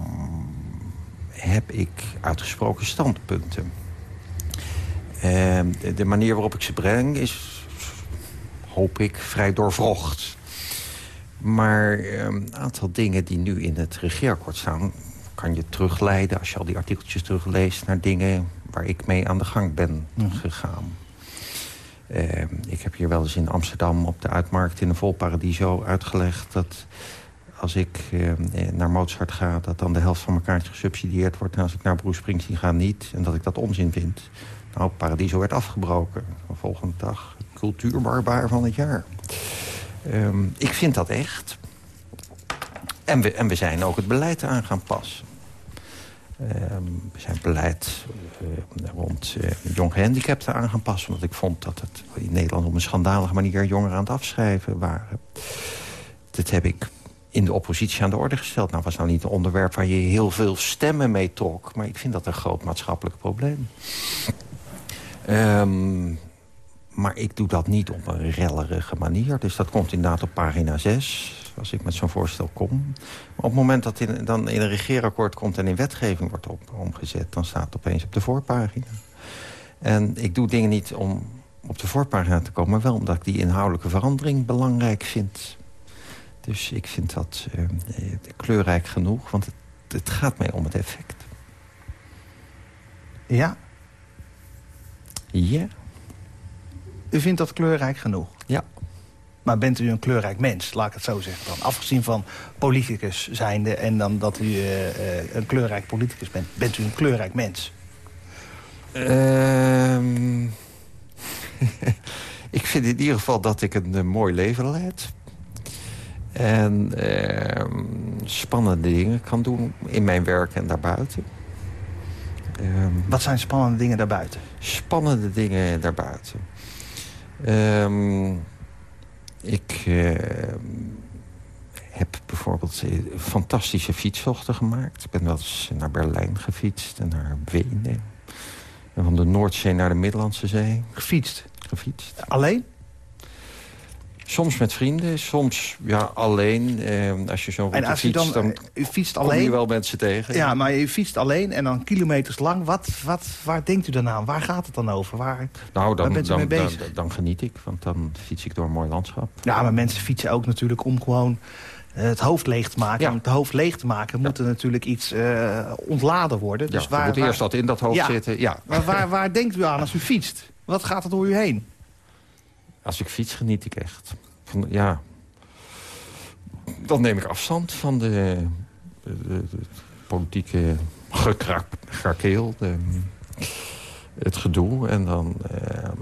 heb ik uitgesproken standpunten. Ehm, de, de manier waarop ik ze breng is, hoop ik, vrij doorvrocht. Maar ehm, een aantal dingen die nu in het regeerakkoord staan... kan je terugleiden, als je al die artikeltjes terugleest... naar dingen waar ik mee aan de gang ben gegaan. Ehm, ik heb hier wel eens in Amsterdam op de Uitmarkt in een vol paradiso uitgelegd... dat als ik ehm, eh, naar Mozart ga, dat dan de helft van mijn kaartje gesubsidieerd wordt... en als ik naar Bruce Springsteen ga, niet. En dat ik dat onzin vind. Nou, Paradiso werd afgebroken. De volgende dag cultuurbarbaar van het jaar. Ehm, ik vind dat echt. En we, en we zijn ook het beleid aan gaan passen. We zijn beleid rond eh, jong gehandicapten aan gaan passen. Omdat ik vond dat het in Nederland op een schandalige manier jongeren aan het afschrijven waren. Dat heb ik in de oppositie aan de orde gesteld. Nou was nou niet een onderwerp waar je heel veel stemmen mee trok. Maar ik vind dat een groot maatschappelijk probleem. Ehm, maar ik doe dat niet op een rellerige manier. Dus dat komt inderdaad op pagina 6, als ik met zo'n voorstel kom. Maar op het moment dat in, dan in een regeerakkoord komt en in wetgeving wordt op, omgezet... dan staat het opeens op de voorpagina. En ik doe dingen niet om op de voorpagina te komen... maar wel omdat ik die inhoudelijke verandering belangrijk vind. Dus ik vind dat eh, kleurrijk genoeg, want het, het gaat mij om het effect. Ja, Ja, u vindt dat kleurrijk genoeg. Maar bent u een kleurrijk mens, laat ik het zo zeggen dan. Afgezien van politicus zijnde en dan dat u eh, eh, een kleurrijk politicus bent. Bent u een kleurrijk mens? Ehm, ik vind in ieder geval dat ik een, eh, mooi leven leid. En ehm, spannende dingen kan doen in mijn werk en daarbuiten. Ehm, Wat zijn spannende dingen daarbuiten? spannende dingen daarbuiten. Ehm, ik ehm, heb bijvoorbeeld eh, fantastische fietstochten gemaakt. Ik ben wel eens naar Berlijn gefietst en naar Wenen. En van de Noordzee naar de Middellandse Zee Gefietst. gefietst. Alleen? Soms met vrienden, soms ja, alleen. Ehm, als je zo'n En als u fietst, dan, dan eh, u fietst kom je alleen? wel mensen tegen. Ja, maar u fietst alleen en dan kilometers lang. Wat, wat, waar denkt u dan aan? Waar gaat het dan over? Waar... nou, dan, waar bent u dan, mee dan, bezig? dan geniet ik, want dan fiets ik door een mooi landschap. Ja, maar mensen fietsen ook natuurlijk om gewoon eh, het hoofd leeg te maken. Ja. Om het hoofd leeg te maken moet er natuurlijk iets eh, ontladen worden. Dus ja, waar, moet waar, eerst wat in dat hoofd zitten. Ja, maar waar, waar denkt u aan als u fietst? Wat gaat er door u heen? Als ik fiets, geniet ik echt. Van, ja. Dan neem ik afstand van de, de, de- politieke gekrak, gekrakeel, het gedoe. En dan ehm,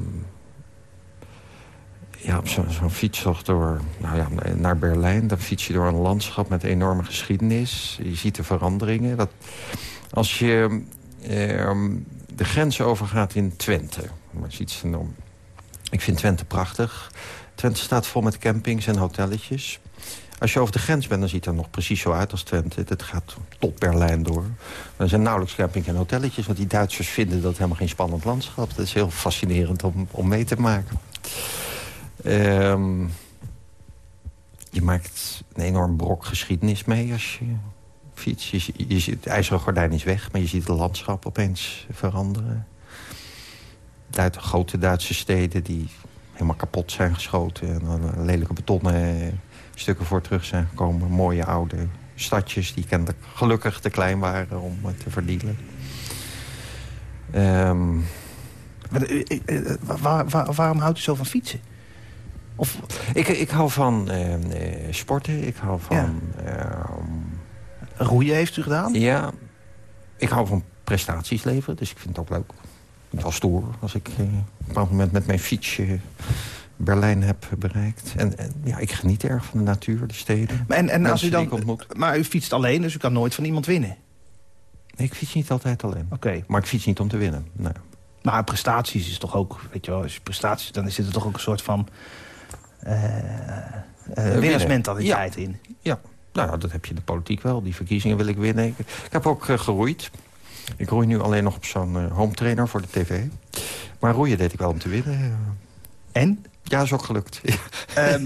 ja, op zo'n fietstocht door, nou ja, naar Berlijn. Dan fiets je door een landschap met enorme geschiedenis. Je ziet de veranderingen. Dat, als je ehm, de grens overgaat in Twente... Maar ze enorm ik vind Twente prachtig. Twente staat vol met campings en hotelletjes. Als je over de grens bent, dan ziet het er nog precies zo uit als Twente. Het gaat tot Berlijn door. Er zijn nauwelijks campings en hotelletjes... want die Duitsers vinden dat helemaal geen spannend landschap. Dat is heel fascinerend om, om mee te maken. Ehm, je maakt een enorm brok geschiedenis mee als je fietst. Je, je, het ijzeren gordijn is weg, maar je ziet het landschap opeens veranderen. Duit, grote Duitse steden die helemaal kapot zijn geschoten... en dan lelijke betonnen stukken voor terug zijn gekomen. Mooie oude stadjes die kennelijk gelukkig te klein waren om eh, te verdienen. Ehm, eh, eh, eh, waar- waar- waarom houdt u zo van fietsen? Of, ik, ik hou van eh, eh, sporten, ik hou van... ehm, roeien heeft u gedaan? Ja, ik hou van prestaties leveren, dus ik vind het ook leuk. Ik het wel stoer als ik eh, op een bepaald moment met mijn fietsje Berlijn heb bereikt. En, en ja, ik geniet erg van de natuur, de steden. Maar En, en als u dan, ontmoet. maar u fietst alleen, dus u kan nooit van iemand winnen. Nee, ik fiets niet altijd alleen. Oké. Maar ik fiets niet om te winnen. Nee. Maar prestaties is toch ook, weet je wel, als je prestaties, dan zit er toch ook een soort van eh eh, winnaarsmentaliteit in. Ja, nou ja, dat heb je in de politiek wel. Die verkiezingen wil ik winnen. Ik, heb ook geroeid. Ik roei nu alleen nog op zo'n eh, home trainer voor de tv. Maar roeien deed ik wel om te winnen. En? Ja, is ook gelukt. Ehm,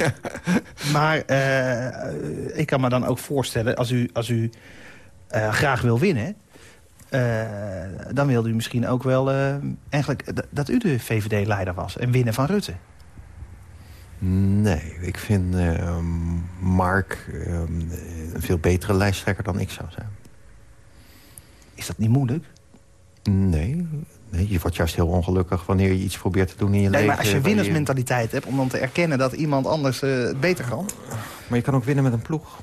maar eh, ik kan me dan ook voorstellen, als u, als u eh, graag wil winnen... eh, dan wilde u misschien ook wel eh, eigenlijk dat u de VVD-leider was... en winnen van Rutte. Nee, ik vind ehm, Mark ehm, een veel betere lijsttrekker dan ik zou zijn. Is dat niet moeilijk? Nee, nee, je wordt juist heel ongelukkig wanneer je iets probeert te doen in je Nee, leven. maar als je waar winnaarsmentaliteit hebt... om dan te erkennen dat iemand anders eh, het beter kan... Maar je kan ook winnen met een ploeg.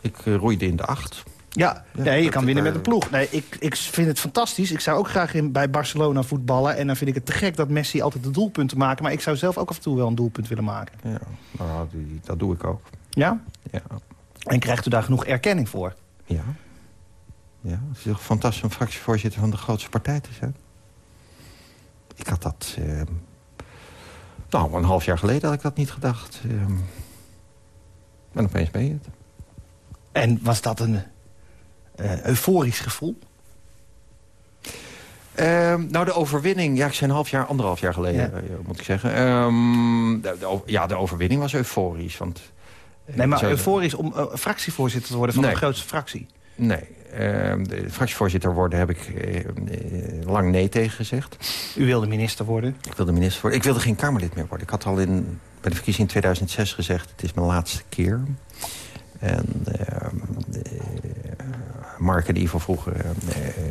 Ik eh, roeide in de acht. Ja, Ja, nee, je kan winnen met daar- een ploeg. Nee, ik, ik vind het fantastisch. Ik zou ook graag in, bij Barcelona voetballen. En dan vind ik het te gek dat Messi altijd de doelpunten maakt. Maar ik zou zelf ook af en toe wel een doelpunt willen maken. Ja, nou, die, dat doe ik ook. Ja? Ja, En krijgt u daar genoeg erkenning voor? ja. Ja het is toch fantastisch om fractievoorzitter van de grootste partij te zijn. Ik had dat... ehm, nou, een half jaar geleden had ik dat niet gedacht. ehm. en opeens ben je het. En was dat een eh, euforisch gevoel? Ehm, nou, de overwinning... Ja, ik zei een half jaar, anderhalf jaar geleden, Ja. eh, moet ik zeggen. De, de o- ja, de overwinning was euforisch. Want, eh, Nee, maar euforisch om fractievoorzitter te worden van Nee. de grootste fractie. Nee, de fractievoorzitter worden heb ik eh, eh, lang nee tegen gezegd. U wilde minister worden. Ik wilde minister worden. Ik wilde geen Kamerlid meer worden. Ik had al in, bij de verkiezing in 2006 gezegd... het is mijn laatste keer. En ehm, eh, Mark en Ivo vroegen eh,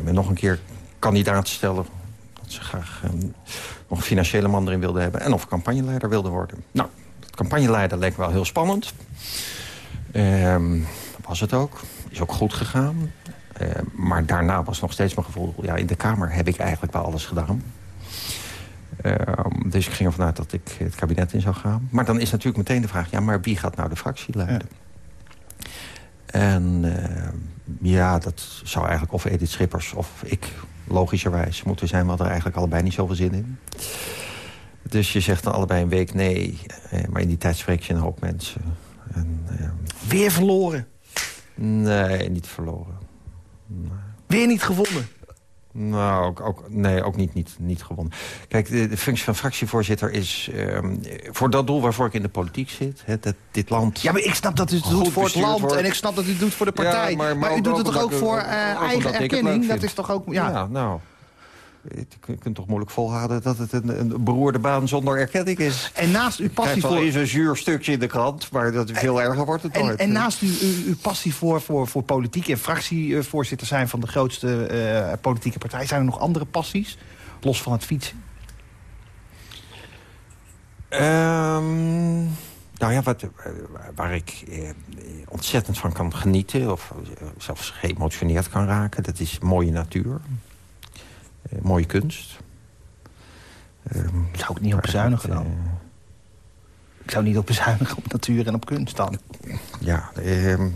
me nog een keer kandidaat stellen. Dat ze graag eh, nog een financiële man erin wilden hebben. En of campagneleider wilde worden. Nou, dat campagneleider leek wel heel spannend. Ehm, was het ook. Is ook goed gegaan. Eh, maar daarna was nog steeds mijn gevoel... ja, in de Kamer heb ik eigenlijk wel alles gedaan. Ehm, dus ik ging ervan uit dat ik het kabinet in zou gaan. Maar dan is natuurlijk meteen de vraag... ja, maar wie gaat nou de fractie leiden? En ehm, ja, dat zou eigenlijk of Edith Schippers of ik logischerwijs moeten zijn. We hadden er eigenlijk allebei niet zoveel zin in. Dus je zegt dan allebei een week nee. Eh, maar in die tijd spreek je een hoop mensen. En, ehm, Weer verloren. nee, niet verloren. Weer niet gewonnen. Nou, ook, ook, nee, ook niet, niet, niet gewonnen. Kijk, de, de functie van fractievoorzitter is... ehm, voor dat doel waarvoor ik in de politiek zit... Hè, dat dit land... Ja, maar ik snap dat u het doet voor het land. wordt. En ik snap dat u het doet voor de Ja, partij. maar- maar, maar u doet het toch ook voor eh, eigen erkenning? Dat is toch ook... Ja. Ja, nou... Je kunt toch moeilijk volhouden dat het een, een beroerde baan zonder erkenning is. En naast uw passie voor... eens een zuur stukje in de krant, maar dat veel erger wordt het En, nooit. en naast uw, uw, passie voor, voor, voor politiek en fractievoorzitter zijn van de grootste eh, politieke partij... zijn er nog andere passies, los van het fietsen? Ehm, nou ja, wat, eh, waar ik eh, ontzettend van kan genieten... of zelfs geëmotioneerd kan raken, dat is mooie natuur. Eh, mooie kunst. Ehm, Zou ik niet op bezuinigen dan? eh, Ik zou niet op bezuinigen op natuur en op kunst dan. Ja, ehm,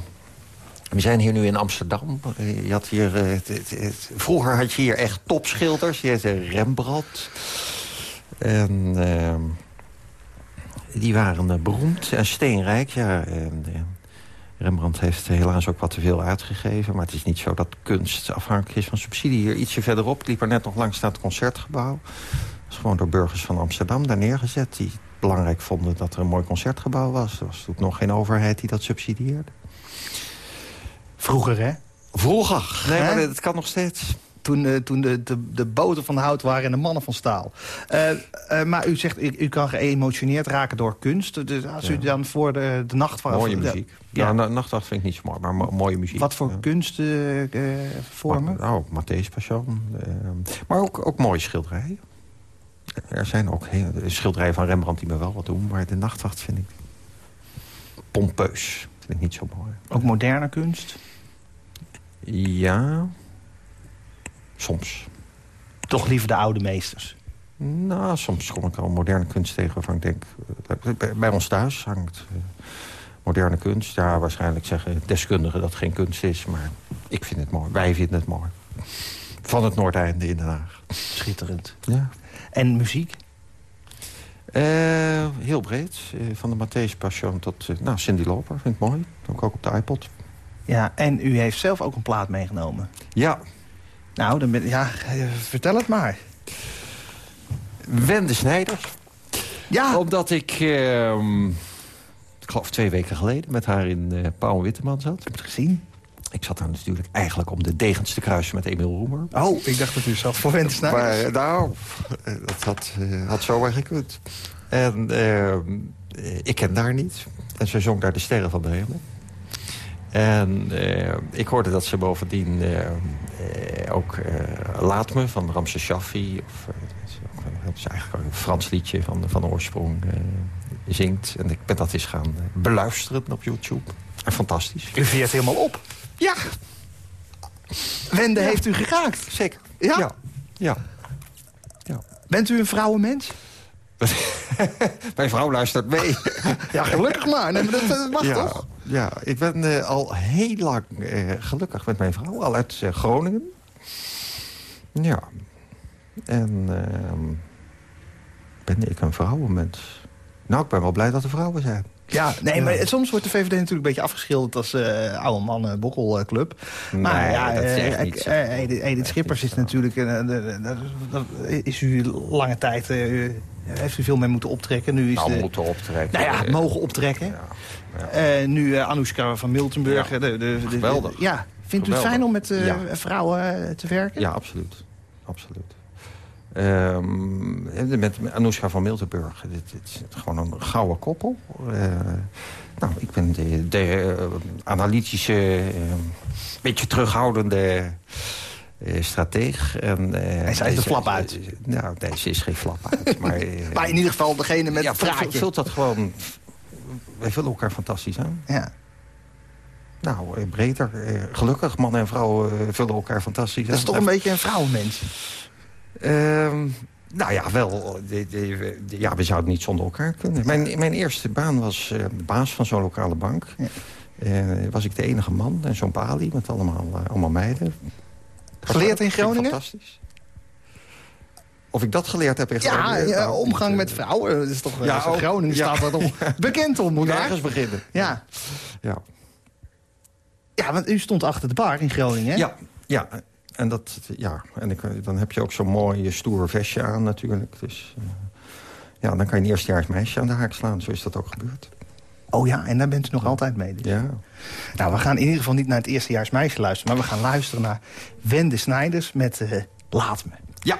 we zijn hier nu in Amsterdam. Eh, Je had hier, vroeger had je hier echt topschilders. Je had eh, Rembrandt. En ehm, die waren beroemd en steenrijk. Ja, en, Rembrandt heeft helaas ook wat te veel uitgegeven. Maar het is niet zo dat kunst afhankelijk is van subsidie. Hier ietsje verderop, liep er net nog langs naar het Concertgebouw. Dat is gewoon door burgers van Amsterdam daar neergezet. Die belangrijk vonden dat er een mooi concertgebouw was. Er was natuurlijk nog geen overheid die dat subsidieerde. Vroeger, hè? Vroeger. Nee, maar dat kan nog steeds. Toen, eh, toen de, de, de boten van hout waren en de mannen van staal. Eh, eh, maar u zegt, u, u kan geëmotioneerd raken door kunst. Dus als u dan voor de, de nacht... Mooie muziek. Ja. Ja, na- Nachtwacht vind ik niet zo mooi, maar mo- mooie muziek. Wat voor Ja. kunstvormen? Nou, Matthäus Passion. eh, maar ook, ook mooie schilderijen. Er zijn ook heel, schilderijen van Rembrandt die me wel wat doen... maar de Nachtwacht vind ik pompeus. Vind ik niet zo mooi. Ook moderne kunst? Ja, soms. Toch liever de oude meesters? Nou, soms kom ik al moderne kunst tegen waarvan ik denk... eh, bij- ons thuis hangt eh, moderne kunst. Ja, waarschijnlijk zeggen deskundigen dat het geen kunst is. Maar ik vind het mooi. Wij vinden het mooi. Van het Noordeinde in Den Haag. Schitterend. Ja. En muziek? Eh, heel breed. Van de Matthäus Passion tot nou, Cindy Loper. Vind ik mooi. Ook, ook op de iPod. Ja, en u heeft zelf ook een plaat meegenomen. Ja, Nou, dan ben, ja, vertel het maar. Wende Snijders. Ja, Omdat ik, ehm, ik geloof twee weken geleden... met haar in eh Pauw Witteman zat. ik heb het gezien. Ik zat daar natuurlijk eigenlijk om de degens te kruisen met Emiel Roemer. Oh, ik dacht dat u zelf voor Wenders Maar eh, nou, eh, dat had, eh, had zomaar gekund. En ehm, eh, ik ken daar niet. En ze zong daar de sterren van de hemel. En ik hoorde dat ze bovendien eh, eh, ook eh, Laat Me van Ramse Shaffi... of eh, dat is eigenlijk een Frans liedje van, van oorsprong eh, zingt. En ik ben dat eens gaan eh, beluisteren op YouTube. En fantastisch. U veert helemaal op. Ja, Wende heeft u geraakt. zeker. Ja? Ja. ja. ja. Bent u een vrouwenmens? Mijn vrouw luistert mee. Ja, gelukkig maar. Nee, maar dat, dat mag ja, toch? Ja, ik ben eh, al heel lang eh, gelukkig met mijn vrouw. Al uit eh, Groningen. Ja. En ehm, ben ik een vrouwenmens? Nou, ik ben wel blij dat er vrouwen zijn. Ja, nee, maar soms wordt de VVD natuurlijk een beetje afgeschilderd als eh oude mannen bokkelclub. Maar ja, eh, Edith, Edith Schippers is natuurlijk... is u lange tijd... heeft u veel mee moeten optrekken. Nu is Nou, de, moeten optrekken. nou ja, mogen optrekken. ja, ja. Nu Anoushka van Miltenburg. De, de, Geweldig. ja, vindt u het fijn om met vrouwen te werken? Ja, absoluut. absoluut. En met Anoushka van Miltenburg. Dit, dit is gewoon een gouden koppel. Eh, nou, ik ben de, de eh, analytische, eh, beetje terughoudende strateeg. En, En zij is de flap uit. nou, nee, ze is geen flap uit. maar, Maar in ieder geval degene met ja, het vult, praatje. vult dat gewoon... Wij vullen elkaar fantastisch aan. Ja. Nou, breder. gelukkig, man en vrouw vullen elkaar fantastisch aan. Dat is toch een beetje een vrouwenmens. Ehm, nou ja, wel. de- de- de- ja, we zouden niet zonder elkaar kunnen. Mijn, mijn eerste baan was eh, de baas van zo'n lokale bank. Ja. Eh, was ik de enige man en zo'n balie met allemaal, eh, allemaal meiden. Geleerd in Groningen? Fantastisch. Of ik dat geleerd heb in Ja, Groningen? ja, Nou, omgang met vrouwen. Dat is toch Ja, ook. Groningen Ja. staat dat om. Bekend om, Moet ergens beginnen. Ja. Ja. ja, want u stond achter de bar in Groningen. Ja, ja. En, dat, ja. en ik, dan heb je ook zo'n mooi stoer vestje aan natuurlijk. Dus eh, ja, dan kan je een eerstejaars meisje aan de haak slaan. Zo is dat ook gebeurd. Oh ja, en daar bent u nog altijd mee. dus. Ja. Nou, we gaan in ieder geval niet naar het eerstejaars meisje luisteren... maar we gaan luisteren naar Wende Snijders met eh, Laat Me. Ja.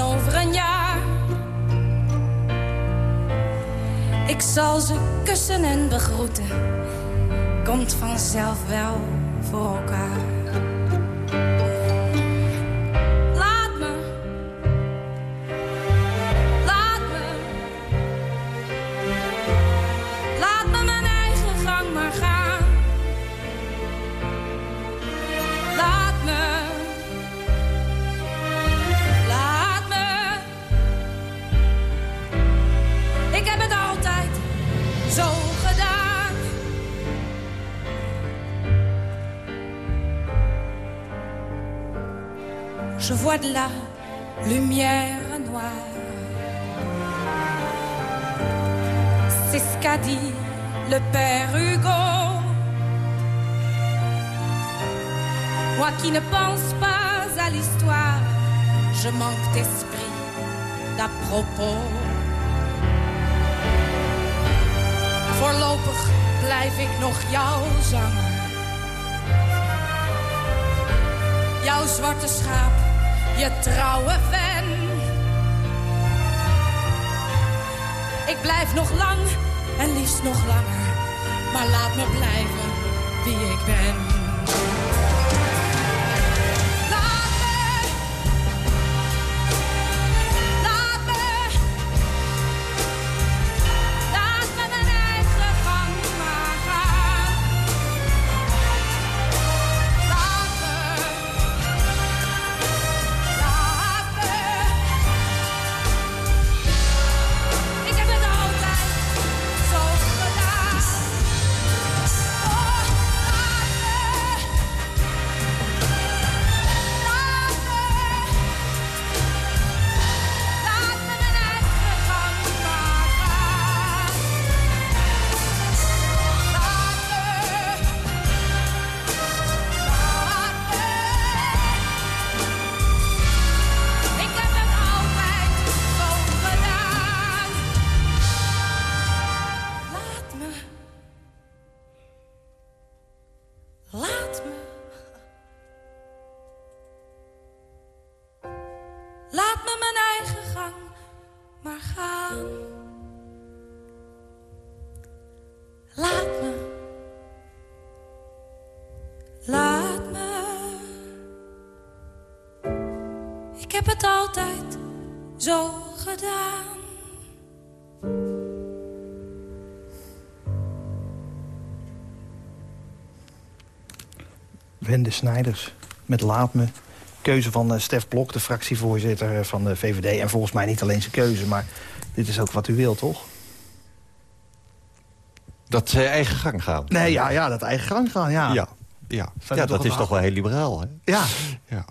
over een jaar. Ik zal ze kussen en begroeten. Komt vanzelf wel voor elkaar. La lumière noire. C'est ce qu'a dit le père Hugo. Moi qui ne pense pas à l'histoire, je manque d'esprit, d'à propos. Voorlopig blijf ik nog jouw zanger. Jouw zwarte schaap, je trouwe fan. Ik blijf nog lang en liefst nog langer. Maar laat me blijven wie ik ben. Wende Snijders met Laat Me. Keuze van eh, Stef Blok, de fractievoorzitter eh, van de VVD. En volgens mij niet alleen zijn keuze, maar dit is ook wat u wilt, toch? Dat ze eigen gang gaan. Nee, ja, ja dat eigen gang gaan, ja. Ja, ja. Dat is toch wel heel liberaal, hè? Ja, Ja.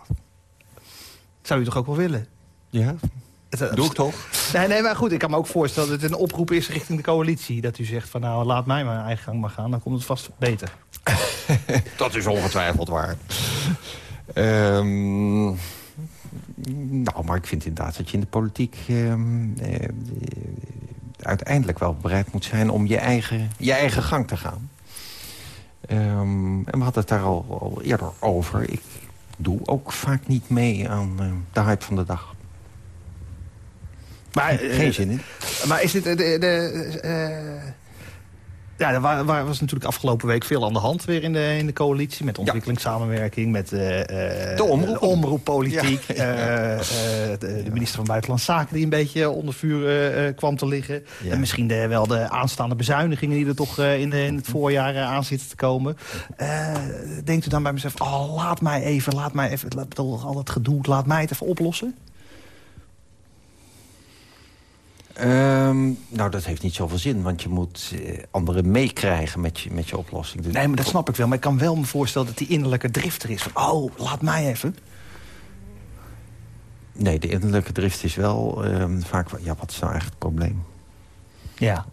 zou u toch ook wel willen? ja. Het- Doe ik toch? Nee, nee, maar goed, ik kan me ook voorstellen dat het een oproep is richting de coalitie. Dat u zegt van nou, laat mij mijn eigen gang maar gaan. Dan komt het vast beter. Dat is ongetwijfeld waar. Ehm, nou, maar ik vind inderdaad dat je in de politiek... ehm, eh, eh, uiteindelijk wel bereid moet zijn om je eigen, je eigen gang te gaan. Ehm, en we hadden het daar al, al eerder over. Ik doe ook vaak niet mee aan eh, de hype van de dag. Maar, eh, Geen zin in. Maar is dit de... de, de, eh, ja, er wa- wa- was natuurlijk afgelopen week veel aan de hand weer in de, in de coalitie. Met ontwikkelingssamenwerking, met eh, eh, De omroep. omroeppolitiek. Ja. eh, de, minister van Buitenlandse Zaken die een beetje onder vuur kwam te liggen. Ja. En misschien de, wel de aanstaande bezuinigingen die er toch in, de, in het voorjaar aan zitten te komen. Denkt u dan bij mezelf, oh, laat mij even, laat mij even, laat, al dat gedoe, laat mij het even oplossen? Ehm, nou, dat heeft niet zoveel zin, want je moet eh, anderen meekrijgen met je, met je oplossing. Dus- Nee, maar dat snap ik wel. Maar ik kan wel me voorstellen dat die innerlijke drift er is. Van, oh, laat mij even. Nee, de innerlijke drift is wel ehm, vaak... Ja, wat is nou eigenlijk het probleem? Ja.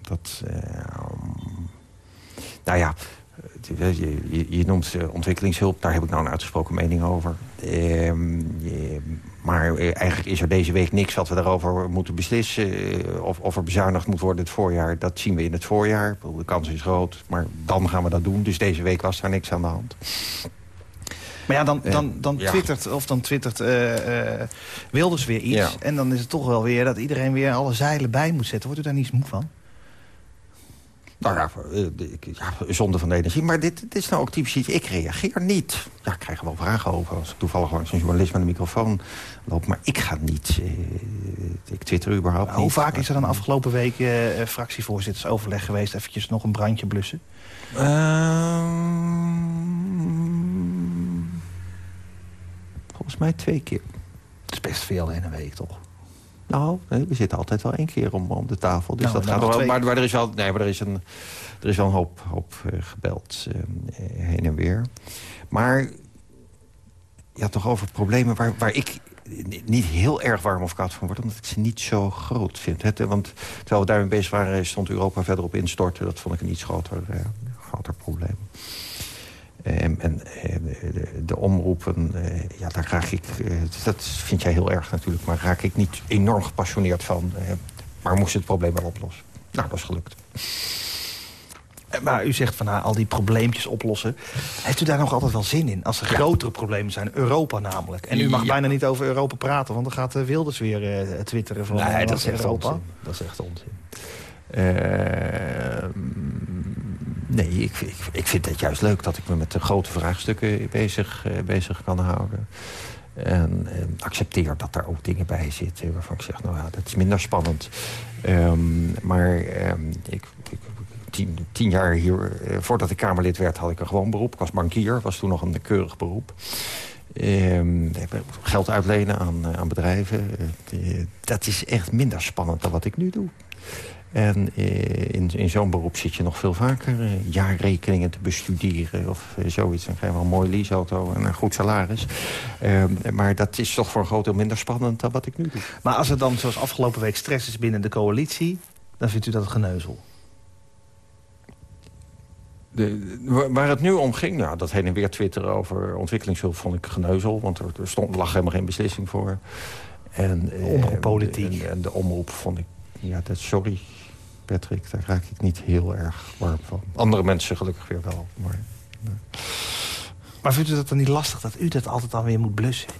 Dat, ehm, nou ja, je, je, je noemt eh, ontwikkelingshulp. Daar heb ik nou een uitgesproken mening over. Ehm, je- maar eh, eigenlijk is er deze week niks wat we daarover moeten beslissen. Eh, Of, of er bezuinigd moet worden het voorjaar, dat zien we in het voorjaar. De kans is groot, maar dan gaan we dat doen. Dus deze week was daar niks aan de hand. Maar ja, dan, Eh, dan, dan ja. twittert, of dan twittert eh, eh, Wilders weer iets. Ja. En dan is het toch wel weer dat iedereen weer alle zeilen bij moet zetten. Wordt u daar niet moe van? Nou ja, eh, ja, zonde van de energie. Maar dit, dit is nou ook typisch iets. Ik reageer niet. Ja, ik krijg er wel vragen over. Als ik toevallig langs een journalist met een microfoon loop. Maar ik ga niet. eh, ik twitter überhaupt Hoe niet. vaak is er dan afgelopen week eh eh, fractievoorzittersoverleg geweest? Eventjes nog een brandje blussen. Ehm, volgens mij twee keer. Dat is best veel in een week, toch? Nou, nee, we zitten altijd wel één keer om, om de tafel. Dus Nou, dat dan gaat nog wel. Maar, maar er is wel, nee, maar er is een, er is wel een hoop, hoop eh, gebeld eh, heen en weer. Maar ja, toch over problemen waar, waar ik niet heel erg warm of koud van word... omdat ik ze niet zo groot vind. Hè. Want terwijl we daarmee bezig waren, stond Europa verder op instorten. Dat vond ik een iets groter, eh, groter probleem. En, en eh, de, de omroepen, eh, ja, daar raak ik... eh, dat vind jij heel erg natuurlijk, maar raak ik niet enorm gepassioneerd van. eh, maar moest het probleem wel oplossen. Nou, dat is gelukt. Eh, Maar u zegt van nou, al die probleempjes oplossen. Heeft u daar nog altijd wel zin in? Als er grotere problemen zijn, Europa namelijk. En u mag Ja. bijna niet over Europa praten, want dan gaat de Wilders weer eh, twitteren van eh, Nee, dat wat is echt Europa. onzin. Dat is echt onzin. Eh, nee, ik, ik, vind het juist leuk dat ik me met de grote vraagstukken bezig, eh, bezig kan houden. En eh, accepteer dat daar ook dingen bij zitten waarvan ik zeg, nou ja, dat is minder spannend. Ehm, maar ehm, ik, ik, tien, tien jaar hier, eh, voordat ik Kamerlid werd, had ik een gewoon beroep. Ik was bankier, was toen nog een keurig beroep. Ehm, geld uitlenen aan, eh, aan bedrijven. eh, eh, dat is echt minder spannend dan wat ik nu doe. En eh, in, in zo'n beroep zit je nog veel vaker eh, jaarrekeningen te bestuderen of eh, zoiets. Dan krijg je wel een mooi leaseauto en een goed salaris. Ehm, maar dat is toch voor een groot deel minder spannend dan wat ik nu doe. Maar als er dan, zoals afgelopen week, stress is binnen de coalitie... dan vindt u dat geneuzel. De, waar- het nu om ging, nou, dat heen en weer twitteren over ontwikkelingshulp vond ik geneuzel. Want er, er stond, lag helemaal geen beslissing voor. En, eh, Omroeppolitiek. En, en de omroep vond ik, ja, dat, sorry Patrick, daar raak ik niet heel erg warm van. Andere mensen gelukkig weer wel. Maar, Maar vindt u dat dan niet lastig dat u dat altijd dan weer moet blussen?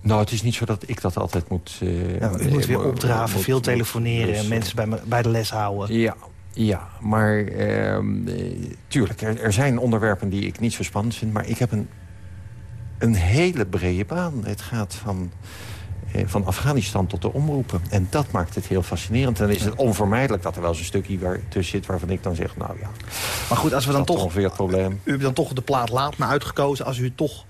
nou, het is niet zo dat ik dat altijd moet... eh, Ja, u moet weer eh, opdraven, moet- veel telefoneren... en mensen bij, me- bij de les houden. Ja, ja maar ehm, eh, tuurlijk, er, er zijn onderwerpen die ik niet zo spannend vind... maar ik heb een, een hele brede baan. Het gaat van, eh, van Afghanistan tot de omroepen. En dat maakt het heel fascinerend. En dan is het onvermijdelijk dat er wel eens een stukje waar, tussen zit... waarvan ik dan zeg, nou ja, Maar goed, als we dan toch... ongeveer het probleem. U hebt dan toch de plaat Laat me uitgekozen. Als u het, toch,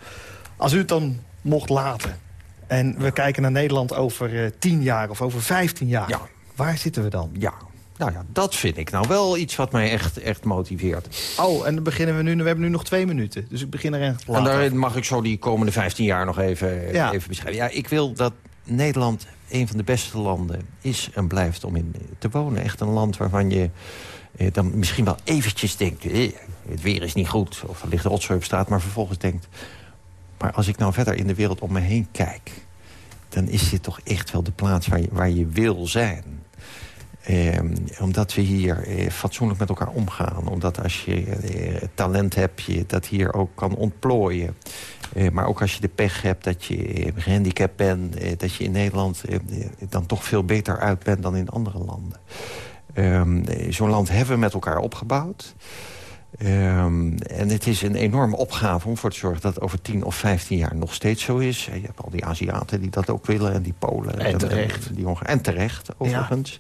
als u het dan mocht laten. En we kijken naar Nederland over eh, 10 jaar of over 15 jaar. Ja. Waar zitten we dan? Ja, nou ja, dat vind ik nou wel iets wat mij echt, echt motiveert. Oh, en dan beginnen we nu. We hebben nu nog twee minuten. Dus ik begin er echt En later. daarin mag ik zo die komende 15 jaar nog even, Ja. even beschrijven. Ja, ik wil dat Nederland een van de beste landen is en blijft om in te wonen. Echt een land waarvan je eh, dan misschien wel eventjes denkt... Eh, het weer is niet goed of er ligt rotzooi op straat... maar vervolgens denkt... maar als ik nou verder in de wereld om me heen kijk... dan is dit toch echt wel de plaats waar je, waar je wil zijn... Ehm, omdat we hier eh, fatsoenlijk met elkaar omgaan. Omdat als je eh, talent hebt, je dat hier ook kan ontplooien. Eh, maar ook als je de pech hebt dat je eh, gehandicapt bent... dat je in Nederland dan toch veel beter uit bent dan in andere landen. Ehm, eh, Zo'n land hebben we met elkaar opgebouwd. Ehm, en het is een enorme opgave om voor te zorgen dat het over 10 of 15 jaar nog steeds zo is. Je hebt al die Aziaten die dat ook willen en die Polen. En terecht. die en terecht, overigens.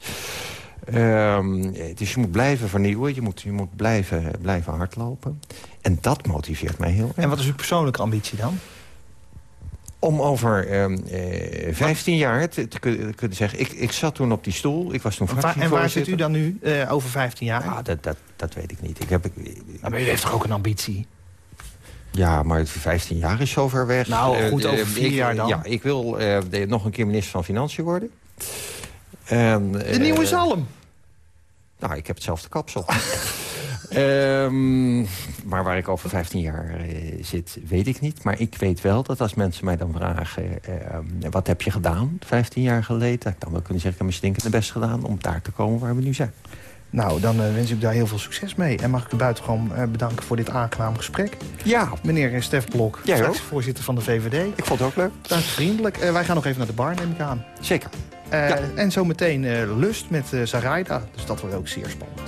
Ehm, dus je moet blijven vernieuwen, je moet, je moet blijven, blijven hardlopen. En dat motiveert mij heel erg. En wat is uw persoonlijke ambitie dan? Om over ehm, eh, 15 jaar te, te kun- kunnen zeggen... Ik, ik zat toen op die stoel, ik was toen En waar, en waar zit u fractievoorzitter. dan nu eh, over 15 jaar? Ja, dat, dat, dat weet ik niet. Ik heb, maar u heeft toch ook een ambitie? ja, maar 15 jaar is zover weg. Nou, Eh, goed, over eh, vier ik- jaar dan. Ja, ik wil eh, de- nog een keer minister van Financiën worden. En, De eh, nieuwe zalm. Nou, ik heb hetzelfde kapsel. Ehm, maar waar ik over 15 jaar eh, zit, weet ik niet. Maar ik weet wel dat als mensen mij dan vragen... ehm, wat heb je gedaan 15 jaar geleden? Dan wel kunnen zeggen, ik heb mijn stinkende best gedaan... om daar te komen waar we nu zijn. Nou, dan eh, wens ik u daar heel veel succes mee. En mag ik u buitengewoon eh, bedanken voor dit aangenaam gesprek. Ja, Meneer eh, Stef Blok, voorzitter van de VVD. ik vond het ook leuk. Dank vriendelijk. Eh, wij gaan nog even naar de bar, neem ik aan. Zeker. Eh, Ja. En zometeen eh Lust met eh Zaraida. Dus dat wordt ook zeer spannend.